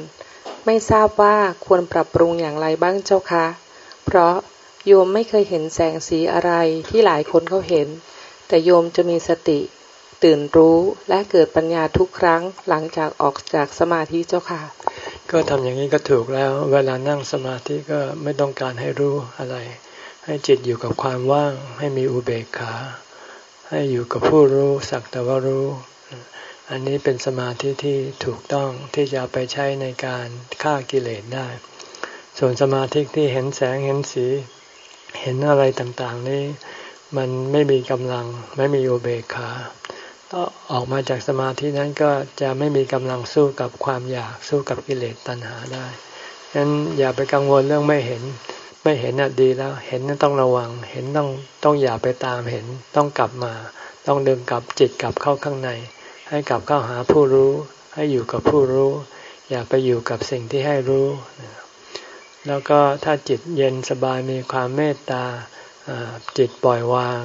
ไม่ทราบว่าควรปรับปรุงอย่างไรบ้างเจ้าคะ เพราะ โยมไม่เคยเห็นแสงสีอะไรที่หลายคนเขาเห็น แต่โยมจะมีสติ ตื่นรู้และเกิดปัญญาทุกครั้งหลังจากออกจากสมาธิเจ้าค่ะ ก็ทำอย่างนี้ก็ถูกแล้ว เวลานั่งสมาธิก็ไม่ต้องการให้รู้อะไร ให้จิตอยู่กับความว่าง ให้มีอุเบกขา ให้อยู่กับผู้รู้สักแต่ว่ารู้ อันนี้เป็นสมาธิที่ถูกต้องที่จะไปใช้ในการฆ่ากิเลสได้ ส่วนสมาธิที่เห็นแสงเห็นสี เห็นอะไรต่างๆนี้มันไม่มีกำลังไม่มีอุเบกขาออกมาจากสมาธินั้นก็จะไม่มีกำลังสู้กับความอยากสู้กับกิเลสตัณหาได้ฉะนั้นอย่าไปกังวลเรื่องไม่เห็น ไม่เห็นน่ะดีแล้ว เห็นนั้นต้องระวัง เห็นต้องต้องอย่าไปตามเห็น ต้องกลับมา ต้องดึงกลับจิตกลับเข้าข้างใน ให้กลับเข้าหาผู้รู้ ให้อยู่กับผู้รู้ อย่าไปอยู่กับสิ่งที่ให้รู้ แล้วก็ถ้าจิตเย็นสบายมีความเมตตาจิตปล่อยวาง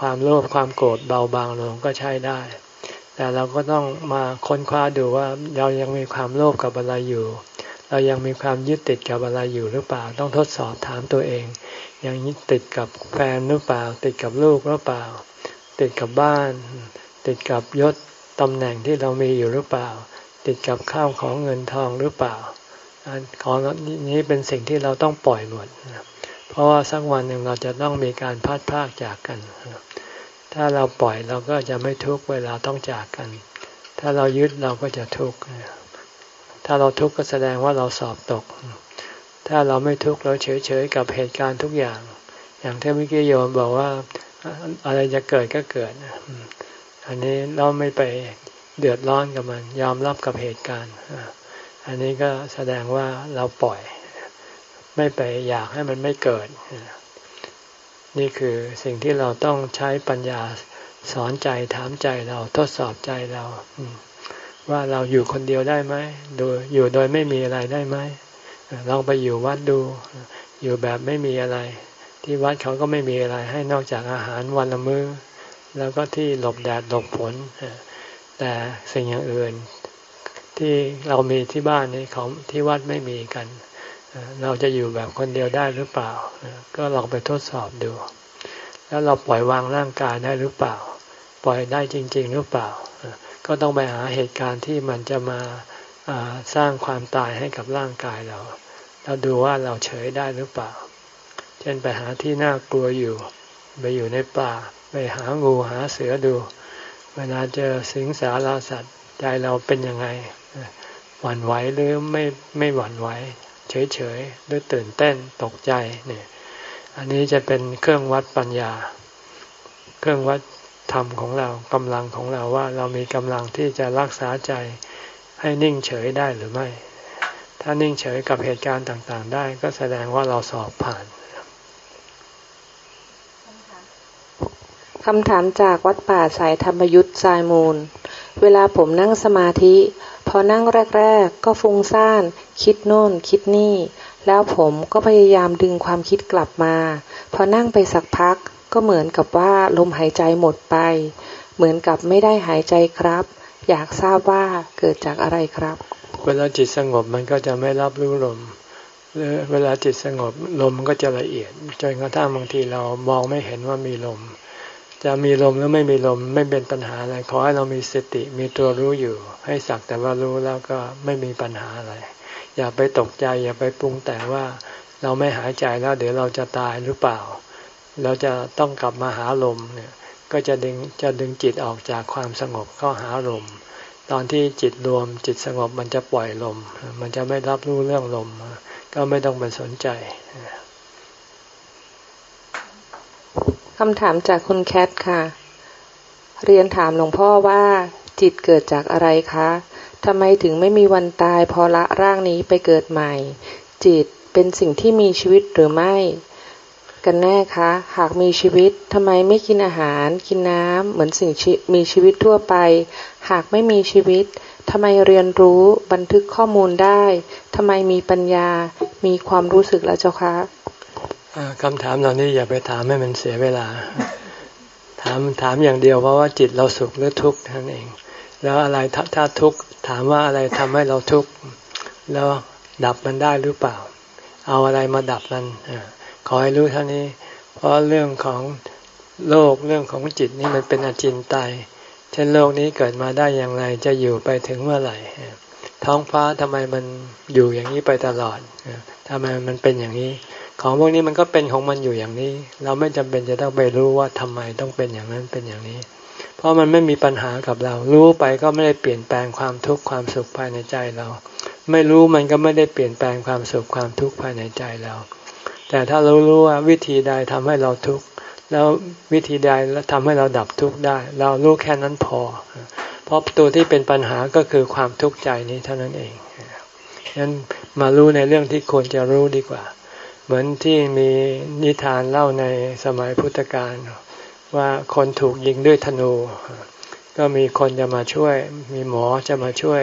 ความโลภความโกรธเบาบางลงก็ใช้ได้ แต่เราก็ต้องมาค้นคว้าดูว่าเรายังมีความโลภกับอะไรอยู่ เรายังมีความยึดติดกับอะไรอยู่หรือเปล่า ต้องทดสอบถามตัวเอง ยังยึดติดกับแฟนหรือเปล่า ติดกับลูกหรือเปล่า ติดกับบ้าน ติดกับยศตำแหน่งที่เรามีอยู่หรือเปล่า ติดกับข้าวของเงินทองหรือเปล่า ของนี้เป็นสิ่งที่เราต้องปล่อยหมด เพราะว่าสักวันหนึ่งเราจะต้องมีการพัดพากจากกัน ถ้าเราปล่อยเราก็จะไม่ทุกเวลาต้องจากกัน ถ้าเรายึดเราก็จะทุกข์ถ้าเราทุกข์ก็แสดงว่าเราสอบตก ถ้าเราไม่ทุกข์เราเฉยๆกับเหตุการณ์ทุกอย่าง อย่างที่เมื่อกี้โยมบอกว่าอะไรจะเกิดก็เกิด อันนี้เราไม่ไปเดือดร้อนกับมัน ยอมรับกับเหตุการณ์ อันนี้ก็แสดงว่าเราปล่อย ไม่ไปอยากให้มันไม่เกิด นี่คือสิ่งที่เราต้องใช้ปัญญาสอนใจถามใจเราทดสอบใจเราว่าเราอยู่คนเดียวได้ไหมดูอยู่โดยไม่มีอะไรได้ไหมลองไปอยู่วัดดู อยู่แบบไม่มีอะไร ที่วัดเขาก็ไม่มีอะไร ให้นอกจากอาหารวันละมือ้อ แล้วก็ที่หลบแดดหลบฝนแต่สิ่งอย่างอื่น ที่เรามีที่บ้านนี่เขาที่วัดไม่มีกัน เราจะอยู่แบบคนเดียวได้หรือเปล่า ก็ลองไปทดสอบดู แล้วเราปล่อยวางร่างกายได้หรือเปล่า ปล่อยได้จริง ๆ หรือเปล่า ก็ต้องไปหาเหตุการณ์ที่มันจะมาสร้างความตายให้กับร่างกายเรา เราดูว่าเราเฉยได้หรือเปล่า เช่นไปหาที่น่ากลัวอยู่ ไปอยู่ในป่า ไปหางูหาเสือดู เวลาเจอสิงสาราสัตว์ใจเราเป็นยังไง หวั่นไหวหรือไม่ไม่หวั่นไหวเฉยเฉยหรือตื่นเต้นตกใจเนี่ยอันนี้จะเป็นเครื่องวัดปัญญา เครื่องวัดธรรมของเรากำลังของเราว่าเรามีกำลังที่จะรักษาใจให้นิ่งเฉยได้หรือไม่ ถ้านิ่งเฉยกับเหตุการณ์ต่างๆ ได้ก็แสดงว่าเราสอบผ่านคำถามจากวัดป่าสายธรรมยุทธ์สายมูล เวลาผมนั่งสมาธิ อนั่งแรก ๆ ก็ฟุ้งซ่าน คิดโน่น คิดนี่ แล้วผมก็พยายามดึงความคิดกลับมา พอนั่งไปสักพัก ก็เหมือนกับว่าลมหายใจหมดไป เหมือนกับไม่ได้หายใจครับ อยากทราบว่าเกิดจากอะไรครับ เวลาจิตสงบมันก็จะไม่รับรู้ลมเวลาจิตสงบลมมันก็จะละเอียดจนกระทั่งบางทีเรามองไม่เห็นว่ามีลม จะมีลมหรือไม่มีลมไม่เป็นปัญหาอะไรขอให้เรามีสติมีตัวรู้อยู่ ให้สักแต่ว่ารู้แล้วก็ไม่มีปัญหาอะไร อย่าไปตกใจอย่าไปปรุงแต่ว่าเราไม่หายใจแล้วเดี๋ยวเราจะตายหรือเปล่า เราจะต้องกลับมาหาลมเนี่ยก็จะดึงจะดึงจิตออกจากความสงบเข้าหาลม ตอนที่จิตรวมจิตสงบมันจะปล่อยลม มันจะไม่รับรู้เรื่องลม ก็ไม่ต้องไปสนใจ คำถามจากคุณแคทค่ะ เรียนถามหลวงพ่อว่าจิตเกิดจากอะไรคะทำไมถึงไม่มีวันตายพอละร่างนี้ไปเกิดใหม่ จิตเป็นสิ่งที่มีชีวิตหรือไม่ กันแน่คะ หากมีชีวิตทำไมไม่กินอาหาร กินน้ำเหมือนสิ่งมีชีวิตทั่วไป หากไม่มีชีวิตทำไมเรียนรู้บันทึกข้อมูลได้ทำไมมีปัญญา มีความรู้สึกแล้วเจ้าคะ คำถามเหล่านี้อย่าไปถามให้มันเสียเวลา ถามถามอย่างเดียวเพราะว่าจิตเราสุขหรือทุกข์นั่นเอง แล้วอะไรถ้าทุกข์ถามว่าอะไรทำให้เราทุกข์แล้วดับมันได้หรือเปล่า เอาอะไรมาดับมันอขอให้รู้เท่านี้ เพราะเรื่องของโลกเรื่องของจิตนี่มันเป็นอจินไตยเช่นโลกนี้เกิดมาได้อย่างไรจะอยู่ไปถึงเมื่อไหร่ ท้องฟ้าทำไมมันอยู่อย่างนี้ไปตลอดทำไมมันเป็นอย่างนี้ ของพวกนี้มันก็เป็นของมันอยู่อย่างนี้ เราไม่จำเป็นจะต้องไปรู้ว่าทำไมต้องเป็นอย่างนั้นเป็นอย่างนี้ เพราะมันไม่มีปัญหากับเรา รู้ไปก็ไม่ได้เปลี่ยนแปลงความทุกข์ความสุขภายในใจเรา ไม่รู้มันก็ไม่ได้เปลี่ยนแปลงความสุขความทุกข์ภายในใจเรา แต่ถ้าเรารู้ว่าวิธีใดทำให้เราทุกข์แล้ววิธีใดแล้วทำให้เราดับทุกข์ได้ เรารู้แค่นั้นพอ เพราะตัวที่เป็นปัญหาก็คือความทุกข์ใจนี้เท่านั้นเองงั้นมารู้ในเรื่องที่ควรจะรู้ดีกว่า เหมือนที่มีนิทานเล่าในสมัยพุทธกาลว่าคนถูกยิงด้วยธนู ก็มีคนจะมาช่วย มีหมอจะมาช่วย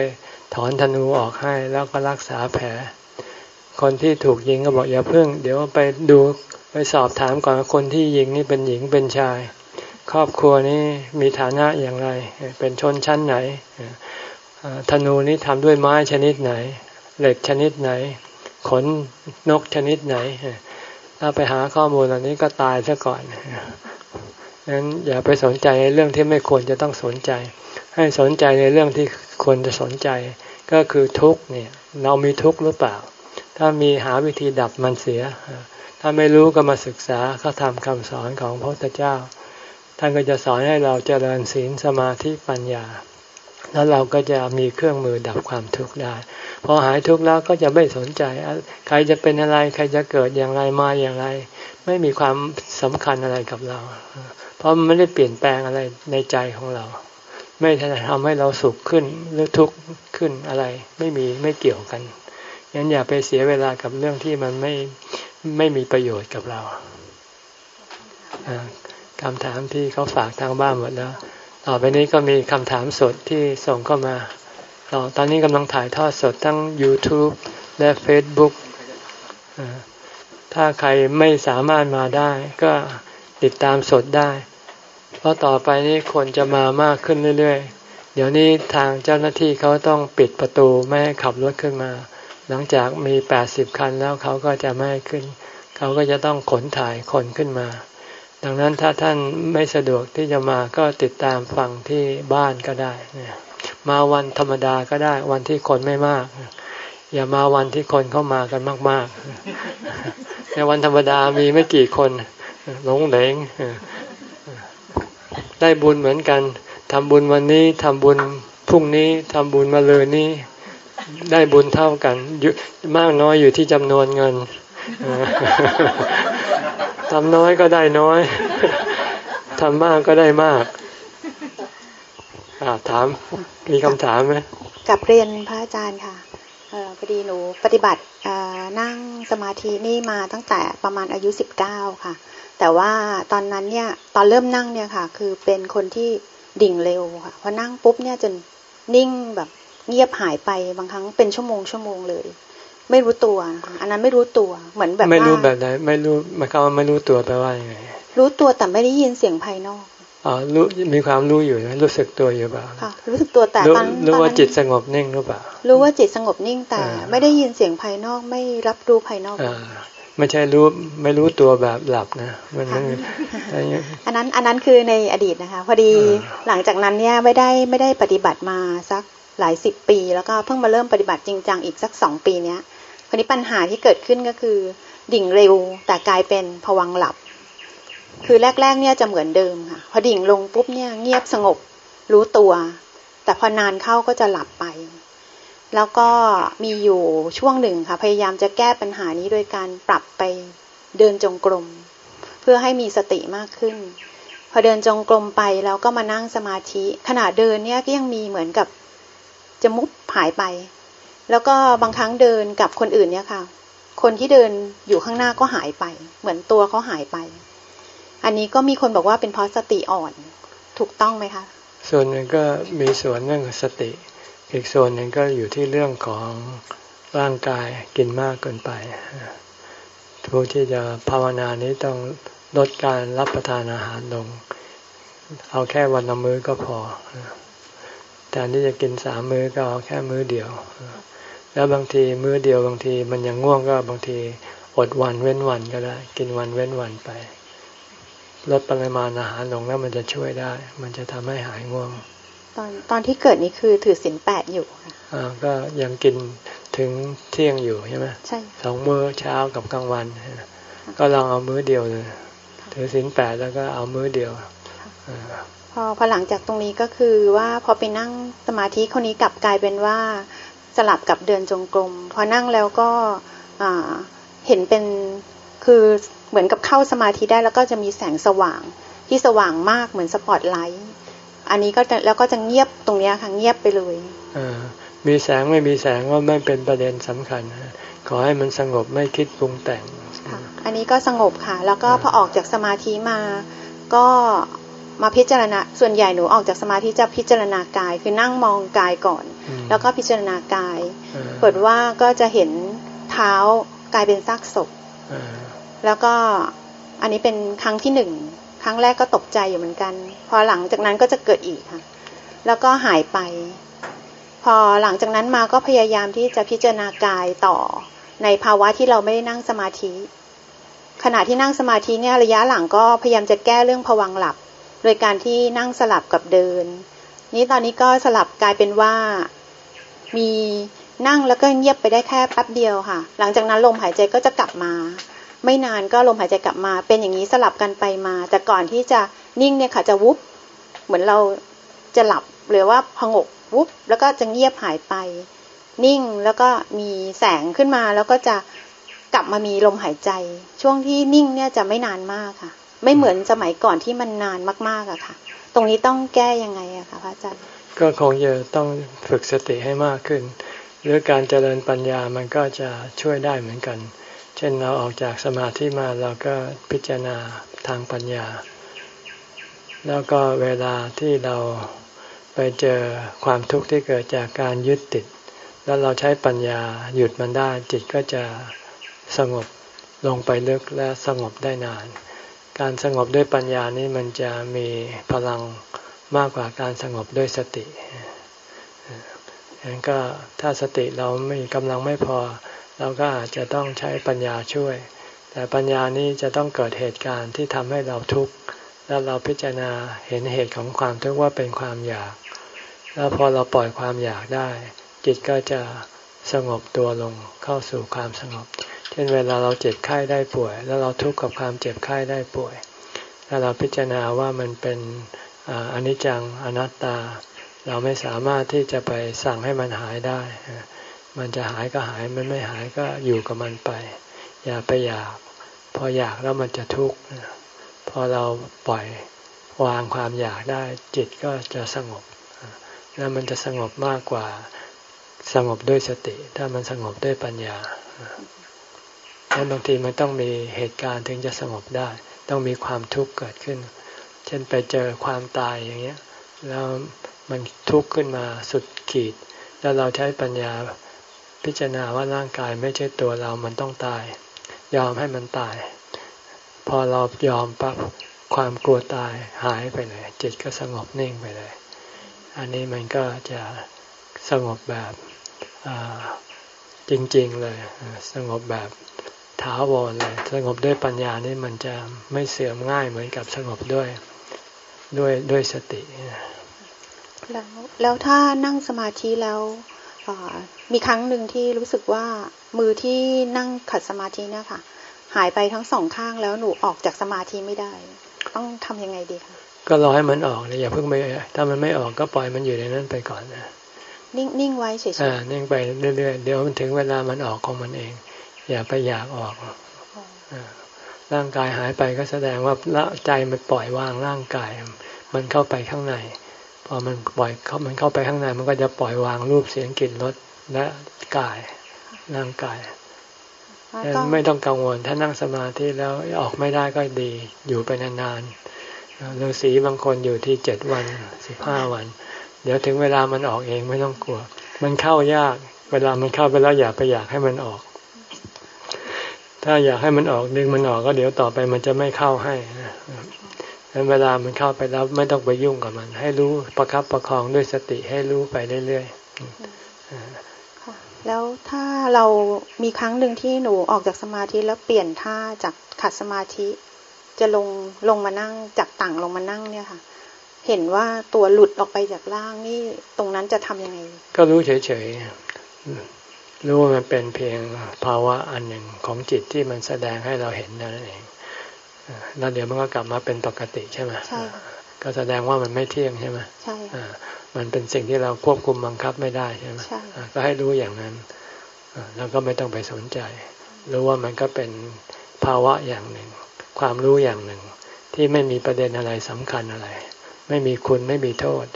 ถอนธนูออกให้แล้วก็รักษาแผล คนที่ถูกยิงก็บอกอย่าเพิ่ง เดี๋ยวไปดูไปสอบถามก่อนคนที่ยิงนี่เป็นหญิงเป็นชาย ครอบครัวนี้มีฐานะอย่างไร เป็นชนชั้นไหนธนูนี้ทำด้วยไม้ชนิดไหน เหล็กชนิดไหน ขนนกชนิดไหน ถ้าไปหาข้อมูลเหล่านี้ก็ตายซะก่อนนั้นอย่าไปสนใจในเรื่องที่ไม่ควรจะต้องสนใจ ให้สนใจในเรื่องที่ควรจะสนใจ ก็คือทุกเนี่ย เรามีทุกหรือเปล่า ถ้ามีหาวิธีดับมันเสีย ถ้าไม่รู้ก็มาศึกษาเขาทำคำสอนของพระพุทธเจ้า ท่านก็จะสอนให้เราเจริญศีลสมาธิปัญญา แล้วเราก็จะมีเครื่องมือดับความทุกข์ได้ พอหายทุกข์แล้วก็จะไม่สนใจ ใครจะเป็นอะไร ใครจะเกิดอย่างไรมาอย่างไร ไม่มีความสำคัญอะไรกับเรา เพราะมันไม่ได้เปลี่ยนแปลงอะไรในใจของเรา ไม่ทำให้เราสุขขึ้นหรือทุกข์ขึ้นอะไร ไม่มีไม่เกี่ยวกันงั้นอย่าไปเสียเวลากับเรื่องที่มันไม่ไม่มีประโยชน์กับเราคำถามที่เขาฝากทางบ้านหมดแล้ว ต่อไปนี้ก็มีคำถามสดที่ส่งเข้ามาตอนนี้กำลังถ่ายทอดสดทั้ง YouTube และ Facebook ถ้าใครไม่สามารถมาได้ก็ติดตามสดได้ เพราะต่อไปนี้คนจะมามากขึ้นเรื่อยๆ เดี๋ยวนี้ทางเจ้าหน้าที่เขาต้องปิดประตูไม่ให้ขับรถขึ้นมา หลังจากมีแปดสิบคันแล้วเขาก็จะไม่ขึ้น เขาก็จะต้องขนถ่ายคนขึ้นมา ดังนั้นถ้าท่านไม่สะดวกที่จะมาก็ติดตามฟังที่บ้านก็ได้มาวันธรรมดาก็ได้วันที่คนไม่มาก อย่ามาวันที่คนเข้ามากันมากๆ ในวันธรรมดามีไม่กี่คนหลงเหลงได้บุญเหมือนกันทำบุญวันนี้ทำบุญพรุ่งนี้ทำบุญมาเลยนี้ ได้บุญเท่ากันมากน้อยอยู่ที่จำนวนเงิน ทำน้อยก็ได้น้อย ทำมากก็ได้มากถามมีคำถามไหมกับเรียนพระอาจารย์ค่ะออพอดีหนูปฏิบัตินั่งสมาธินี่มาตั้งแต่ประมาณอายุสิบเก้าค่ะ แต่ว่าตอนนั้นเนี่ยตอนเริ่มนั่งเนี่ยค่ะ คือเป็นคนที่ดิ่งเร็วค่ะพอนั่งปุ๊บเนี่ยจนนิ่งแบบเงียบหายไปบางครั้งเป็นชั่วโมงชั่วโมงเลย ไม่รู้ตัวนะคะอันนั้นไม่รู้ตัวเหมือนแบบไม่รู้แบบไหนไม่รู้หมายความว่าไม่รู้ตัวแปลว่ายังไงรู้ตัวแต่ไม่ได้ยินเสียงภายนอกอ๋อรู้มีความรู้อยู่นะรู้สึกตัวอยู่เปล่าค่ะรู้สึกตัวแต่ตอนรู้ว่าจิตสงบนิ่งหรือเปล่ารู้ว่าจิตสงบนิ่งแต่ไม่ได้ยินเสียงภายนอกไม่รับรู้ภายนอกอ่าไม่ใช่รู้ไม่รู้ตัวแบบหลับนะมันไม่อันนั้นอันนั้นคือในอดีตนะคะ พอดีหลังจากนั้นเนี่ยไม่ได้ไม่ได้ปฏิบัติมาสักหลายสิบปี แล้วก็เพิ่งมาเริ่มปฏิบัติจริงจังอีกสักสองปีเนี้ยค ราวนี้ปัญหาที่เกิดขึ้นก็คือ ดิ่งเร็วแต่กลายเป็นผวังหลับ คือแรก ๆ เนี่ยจะเหมือนเดิมค่ะ พอดิ่งลงปุ๊บเนี่ยเงียบสงบรู้ตัว แต่พอนานเข้าก็จะหลับไป แล้วก็มีอยู่ช่วงหนึ่งค่ะ พยายามจะแก้ปัญหานี้โดยการปรับไปเดินจงกรม เพื่อให้มีสติมากขึ้น พอเดินจงกรมไปแล้วก็มานั่งสมาธิขณะเดินเนี่ยก็ยังมีเหมือนกับจะมุบหายไป แล้วก็บางครั้งเดินกับคนอื่นเนี่ยค่ะ คนที่เดินอยู่ข้างหน้าก็หายไป เหมือนตัวเขาหายไป อันนี้ก็มีคนบอกว่าเป็นเพราะสติอ่อน ถูกต้องไหมคะ ส่วนหนึ่งก็มีส่วนเรื่องสติ อีกส่วนหนึ่งก็อยู่ที่เรื่องของร่างกายกินมากเกินไปผู้ที่จะภาวนานี้ต้องลดการรับประทานอาหารลง เอาแค่วันละมื้อก็พอ แต่ที่จะกินสามมื้อก็เอาแค่มื้อเดียว แล้วบางทีมื้อเดียวบางทีมันยังง่วงก็บางทีอดวันเว้นวันก็ได้ กินวันเว้นวันไป ลดปริมาณอาหารลงแล้วมันจะช่วยได้ มันจะทำให้หายง่วง ตอนตอนที่เกิดนี้คือถือศีลแปดอยู่ค่ะอ่าก็ยังกินถึงเที่ยงอยู่ใช่ไหมใช่สองมื้อเช้ากับกลางวัน ก็ลองเอามื้อเดียวเลย ถือศีลแปดแล้วก็เอามื้อเดียว พอพอหลังจากตรงนี้ก็คือว่าพอไปนั่งสมาธิคนนี้กลับกลายเป็นว่าสลับกับเดินจงกรมพอนั่งแล้วก็เห็นเป็นคือเหมือนกับเข้าสมาธิได้แล้วก็จะมีแสงสว่างที่สว่างมากเหมือนสปอตไลท์อันนี้ก็แล้วก็จะเงียบตรงนี้ค่ะเงียบไปเลยอมีแสงไม่มีแสงว่าไม่เป็นประเด็นสำคัญขอให้มันสงบไม่คิดปรุงแต่งอันนี้ก็สงบค่ะ แล้วก็พอออกจากสมาธิมา ก็ มาพิจารณาส่วนใหญ่หนูออกจากสมาธิจะพิจารณากาย คือนั่งมองกายก่อน แล้วก็พิจารณากายเปิดว่าก็จะเห็นเท้ากลายเป็นซากศพแล้วก็อันนี้เป็นครั้งที่หนึ่งครั้งแรกก็ตกใจอยู่เหมือนกัน พอหลังจากนั้นก็จะเกิดอีกค่ะ แล้วก็หายไป พอหลังจากนั้นมาก็พยายามที่จะพิจารณากายต่อ ในภาวะที่เราไม่ได้นั่งสมาธิ ขณะที่นั่งสมาธิเนี่ยระยะหลังก็พยายามจะแก้เรื่องผวังหลับ โดยการที่นั่งสลับกับเดิน นี้ตอนนี้ก็สลับกลายเป็นว่า มีนั่งแล้วก็เงียบไปได้แค่แป๊บเดียวค่ะ หลังจากนั้นลมหายใจก็จะกลับมา ไม่นานก็ลมหายใจกลับมา เป็นอย่างนี้สลับกันไปมา แต่ก่อนที่จะนิ่งเนี่ยค่ะจะวุบเหมือนเราจะหลับหรือว่าพงกวุบแล้วก็จะเงียบหายไป นิ่งแล้วก็มีแสงขึ้นมาแล้วก็จะกลับมามีลมหายใจ ช่วงที่นิ่งเนี่ยจะไม่นานมากค่ะ ไม่เหมือนสมัยก่อนที่มันนานมาก ๆอะค่ะ ตรงนี้ต้องแก้ยังไงอะคะพระอาจารย์ก็คงจะต้องฝึกสติให้มากขึ้น หรือการเจริญปัญญามันก็จะช่วยได้เหมือนกัน เช่นเราออกจากสมาธิมาเราก็พิจารณาทางปัญญา แล้วก็เวลาที่เราไปเจอความทุกข์ที่เกิดจากการยึดติด แล้วเราใช้ปัญญาหยุดมันได้จิตก็จะสงบลงไปลึกและสงบได้นาน การสงบด้วยปัญญานี้มันจะมีพลังมากกว่าการสงบด้วยสติอย่างก็ถ้าสติเราไม่กำลังไม่พอ เราก็อาจจะต้องใช้ปัญญาช่วย แต่ปัญญานี้จะต้องเกิดเหตุการณ์ที่ทำให้เราทุกข์แล้วเราพิจารณาเห็นเหตุของความทุกข์ว่าเป็นความอยาก แล้วพอเราปล่อยความอยากได้ จิตก็จะ สงบตัวลงเข้าสู่ความสงบ เช่นเวลาเราเจ็บไข้ได้ป่วย แล้วเราทุกข์กับความเจ็บไข้ได้ป่วย ถ้าเราพิจารณาว่ามันเป็นอนิจจังอนัตตา เราไม่สามารถที่จะไปสั่งให้มันหายได้ มันจะหายก็หายมันไม่หายก็อยู่กับมันไป อย่าไปอยาก พออยากแล้วมันจะทุกข์พอเราปล่อยวางความอยากได้จิตก็จะสงบ แล้วมันจะสงบมากกว่า สงบด้วยสติ ถ้ามันสงบด้วยปัญญาแล้วบางทีมันต้องมีเหตุการณ์ถึงจะสงบได้ ต้องมีความทุกข์เกิดขึ้น เช่นไปเจอความตายอย่างเงี้ย แล้วมันทุกข์ขึ้นมาสุดขีด แล้วเราใช้ปัญญาพิจารณาว่าร่างกายไม่ใช่ตัวเรา มันต้องตาย ยอมให้มันตาย พอเรายอมปั๊บความกลัวตายหายไปเลย จิตก็สงบนิ่งไปเลย อันนี้มันก็จะสงบแบบ จริง ๆ เลย สงบแบบถาวรเลย สงบด้วยปัญญานี่มันจะไม่เสื่อมง่ายเหมือนกับสงบด้วยด้วยด้วยสติแล้วแล้วถ้านั่งสมาธิแล้วมีครั้งหนึ่งที่รู้สึกว่ามือที่นั่งขัดสมาธิเนี่ยค่ะ หายไปทั้งสองข้างแล้วหนูออกจากสมาธิไม่ได้ ต้องทำยังไงดีคะก็รอให้มันออกเลยอย่าเพิ่งไปถ้ามันไม่ออกก็ปล่อยมันอยู่ในนั้นไปก่อนนะ นิ่งนิ่งไว้เฉยๆอ่านิ่งไปเรื่อยๆเดี๋ยวมันถึงเวลามันออกของมันเอง อย่าไปอยากออกร่างกายหายไปก็แสดงว่าละใจมันปล่อยวางร่างกาย มันเข้าไปข้างใน พอมันปล่อยเขามันเข้าไปข้างใน มันก็จะปล่อยวางรูปเสียงกลิ่นรสและกายร่างกายไม่ต้องกังวล ถ้านั่งสมาธิแล้วออกไม่ได้ก็ดีอยู่ไปนานๆฤาษีบางคนอยู่ที่เจ็ดวันสิบห้าวัน เดี๋ยวถึงเวลามันออกเองไม่ต้องกลัว มันเข้ายาก เวลามันเข้าไปแล้วอย่าไปอยากให้มันออก ถ้าอยากให้มันออกดึงมันออกก็เดี๋ยวต่อไปมันจะไม่เข้าให้นะเวลามันเข้าไปแล้วไม่ต้องไปยุ่งกับมัน ให้รู้ประครับประคองด้วยสติให้รู้ไปเรื่อยๆแล้วถ้าเรามีครั้งหนึ่งที่หนูออกจากสมาธิแล้วเปลี่ยนท่าจากขัดสมาธิ จะลงลงมานั่งจากต่างลงมานั่งเนี่ยค่ะ เห็นว่าตัวหลุดออกไปจากร่างนี่ตรงนั้นจะทํำยังไง ก็รู้เฉยๆรู้ว่ามันเป็นเพียงภาวะอันหนึ่งของจิตที่มันแสดงให้เราเห็นนั่นเองแล้วเดี๋ยวมันก็กลับมาเป็นปกติใช่ไหมใช่ก็แสดงว่ามันไม่เที่ยงใช่ไหมใช่มันเป็นสิ่งที่เราควบคุมบังคับไม่ได้ใช่ไหมใช่ก็ให้รู้อย่างนั้นแล้วก็ไม่ต้องไปสนใจ รู้ว่ามันก็เป็นภาวะอย่างหนึ่ง ความรู้อย่างหนึ่ง ที่ไม่มีประเด็นอะไรสำคัญอะไร ไม่มีคุณไม่มีโทษ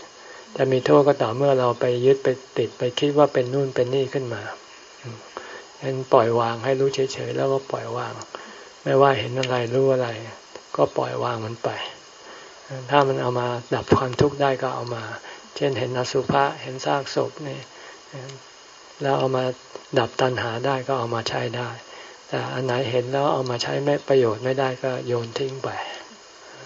จะมีโทษก็ต่อเมื่อเราไปยึดไปติดไปคิดว่าเป็นนู่นเป็นนี่ขึ้นมาฉะนั้นปล่อยวางให้รู้เฉยๆแล้วก็ปล่อยวาง ไม่ว่าเห็นอะไรรู้อะไร ก็ปล่อยวางมันไป ถ้ามันเอามาดับความทุกข์ได้ก็เอามา เช่นเห็นอสุภะเห็นซากศพนี่แล้วเอามาดับตัณหาได้ก็เอามาใช้ได้ แต่อันไหนเห็นแล้วเอามาใช้ไม่ประโยชน์ไม่ได้ก็โยนทิ้งไป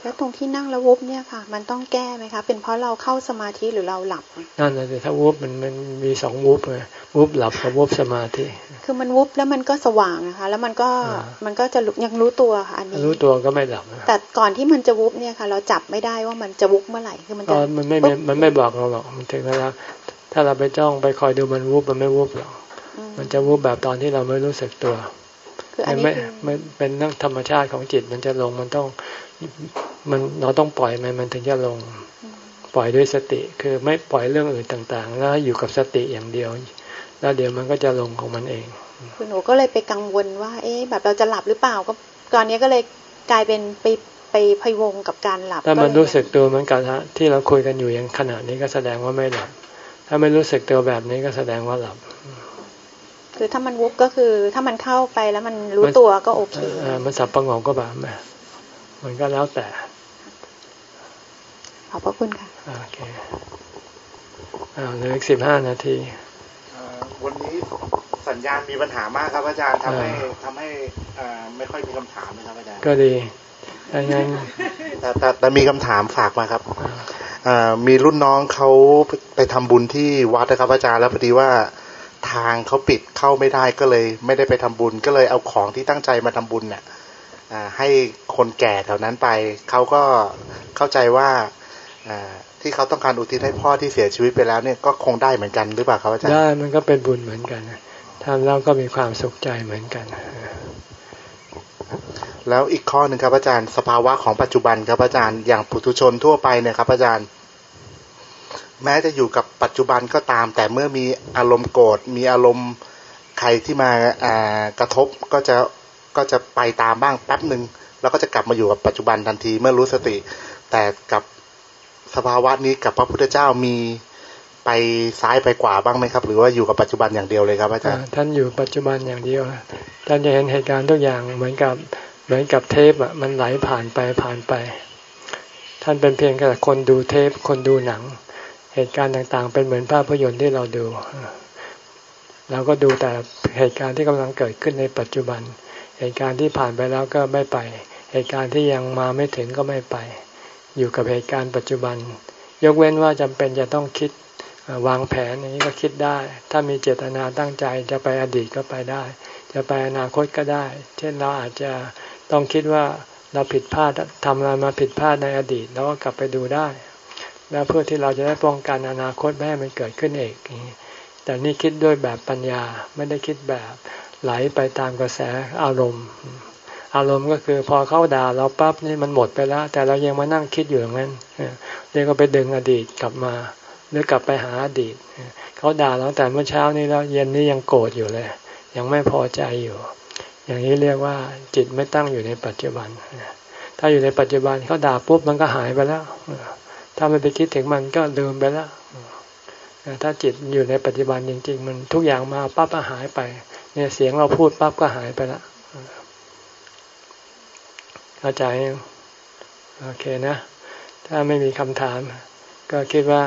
แล้วตรงที่นั่งแล้ววุบเนี่ยค่ะ มันต้องแก้ไหมคะ เป็นเพราะเราเข้าสมาธิหรือเราหลับ นั่นเลยถ้าวุบมันมันมีสองวุบเลยวุบหลับกับวุบสมาธิ คือมันวุบแล้วมันก็สว่างนะคะ แล้วมันก็มันก็จะยังรู้ตัวค่ะอันนี้รู้ตัวก็ไม่หลับ แต่ก่อนที่มันจะวุบเนี่ยค่ะ เราจับไม่ได้ว่ามันจะวุบเมื่อไหร่คือมันจะมันไม่มันไม่บอกเราหรอกมันถึงเวลาถ้าเราไปจ้องไปคอยดูมันวุบมันไม่วุบหรอกมันจะวุบแบบตอนที่เราไม่รู้สึกตัว คืออันนี้ไม่เป็นเรื่องธรรมชาติของจิตมันจะลงมันต้องมันเราต้องปล่อยมันมันถึงจะลง ปล่อยด้วยสติ คือไม่ปล่อยเรื่องอื่นต่าง ๆ แล้วอยู่กับสติอย่างเดียว แล้วเดี๋ยวมันก็จะลงของมันเองคือหนูก็เลยไปกังวลว่า เอ๊ะแบบเราจะหลับหรือเปล่าก็ตอนนี้ก็เลยกลายเป็นไปไปพยวงกับการหลับ ถ้ามันรู้สึกตัวเหมือนกันฮะที่เราคุยกันอยู่อย่างขณะนี้ก็แสดงว่าไม่หลับ ถ้าไม่รู้สึกตัวแบบนี้ก็แสดงว่าหลับ คือถ้ามันวุบก็คือ ถ้ามันเข้าไปแล้วมันรู้ตัวก็โอเคอ่ามันสับประงงก็แบบมันก็แล้วแต่ ขอบพระคุณค่ะ โอเคอ่าเหลืออีกสิบห้านาทีวันนี้สัญญาณมีปัญหามากครับอาจารย์ทำให้ทำให้ไม่ค่อยมีคำถามนะครับอาจารย์ก็ดีงั้นแต่แต่แต่มีคำถามฝากมาครับมีรุ่นน้องเขาไปทำบุญที่วัดนะครับอาจารย์แล้วพอดีว่า ทางเขาปิดเข้าไม่ได้ก็เลย ไม่ได้ไปทำบุญ ก็เลยเอาของที่ตั้งใจมาทำบุญเนี่ยให้คนแก่แถวนั้นไปเขาก็เข้าใจว่าที่เขาต้องการอุทิศให้พ่อที่เสียชีวิตไปแล้วเนี่ยก็คงได้เหมือนกันหรือเปล่าครับอาจารย์ได้มันก็เป็นบุญเหมือนกันทำแล้วก็มีความสุขใจเหมือนกัน แล้วอีกข้อหนึ่งครับอาจารย์ สภาวะของปัจจุบันครับอาจารย์ อย่างปุถุชนทั่วไปเนี่ยครับอาจารย์ แม้จะอยู่กับปัจจุบันก็ตาม แต่เมื่อมีอารมณ์โกรธมีอารมณ์ใครที่มากระทบก็จะก็จะไปตามบ้างแป๊บหนึ่งแล้วก็จะกลับมาอยู่กับปัจจุบันทันทีเมื่อรู้สติ แต่กับสภาวะนี้กับพระพุทธเจ้ามีไปซ้ายไปขวาบ้างไหมครับ หรือว่าอยู่กับปัจจุบันอย่างเดียวเลยครับอาจารย์ท่านอยู่ปัจจุบันอย่างเดียวท่านจะเห็นเหตุการณ์ทุกอย่างเหมือนกับเหมือนกับเทปอะมันไหลผ่านไปผ่านไป ท่านเป็นเพียงแค่คนดูเทปคนดูหนัง เหตุการณ์ต่างๆ เป็นเหมือนภาพยนตร์ที่เราดู เราก็ดูแต่เหตุการณ์ที่กำลังเกิดขึ้นในปัจจุบัน เหตุการณ์ที่ผ่านไปแล้วก็ไม่ไป เหตุการณ์ที่ยังมาไม่ถึงก็ไม่ไป อยู่กับเหตุการณ์ปัจจุบัน ยกเว้นว่าจำเป็นจะต้องคิดวางแผนอย่างนี้ก็คิดได้ ถ้ามีเจตนาตั้งใจจะไปอดีตก็ไปได้ จะไปอนาคตก็ได้ เช่นเราอาจจะต้องคิดว่าเราผิดพลาดทำอะไรมาผิดพลาดในอดีตเราก็กลับไปดูได้ แล้วเพื่อที่เราจะได้ป้องกันอนาคตไม่ให้มันเกิดขึ้นเองแต่นี่คิดด้วยแบบปัญญาไม่ได้คิดแบบไหลไปตามกระแสอารมณ์ อารมณ์ก็คือพอเขาด่าเราปั๊บนี่มันหมดไปแล้ว แต่เรายังมานั่งคิดอยู่อย่างนั้นเรียกก็ไปดึงอดีตกลับมา หรือกลับไปหาอดีตเขาด่าเราแต่เมื่อเช้านี้แล้วเย็นนี้ยังโกรธอยู่เลย ยังไม่พอใจอยู่ อย่างนี้เรียกว่าจิตไม่ตั้งอยู่ในปัจจุบันถ้าอยู่ในปัจจุบันเขาด่าปุ๊บมันก็หายไปแล้ว ถ้าไม่ไปคิดถึงมันก็ลืมไปแล้วถ้าจิตอยู่ในปัจจุบันจริง ๆ มันทุกอย่างมาปั๊บก็หายไป เนี่ยเสียงเราพูดปั๊บก็หายไปละเข้าใจโอเคนะ ถ้าไม่มีคำถาม ก็คิดว่า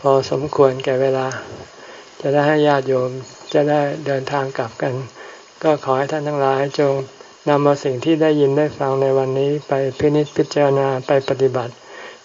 พอสมควรแก่เวลา จะได้ให้ญาติโยมจะได้เดินทางกลับกัน ก็ขอให้ท่านทั้งหลายจงนำมาสิ่งที่ได้ยินได้ฟังในวันนี้ไปพินิจพิจารณาไปปฏิบัติ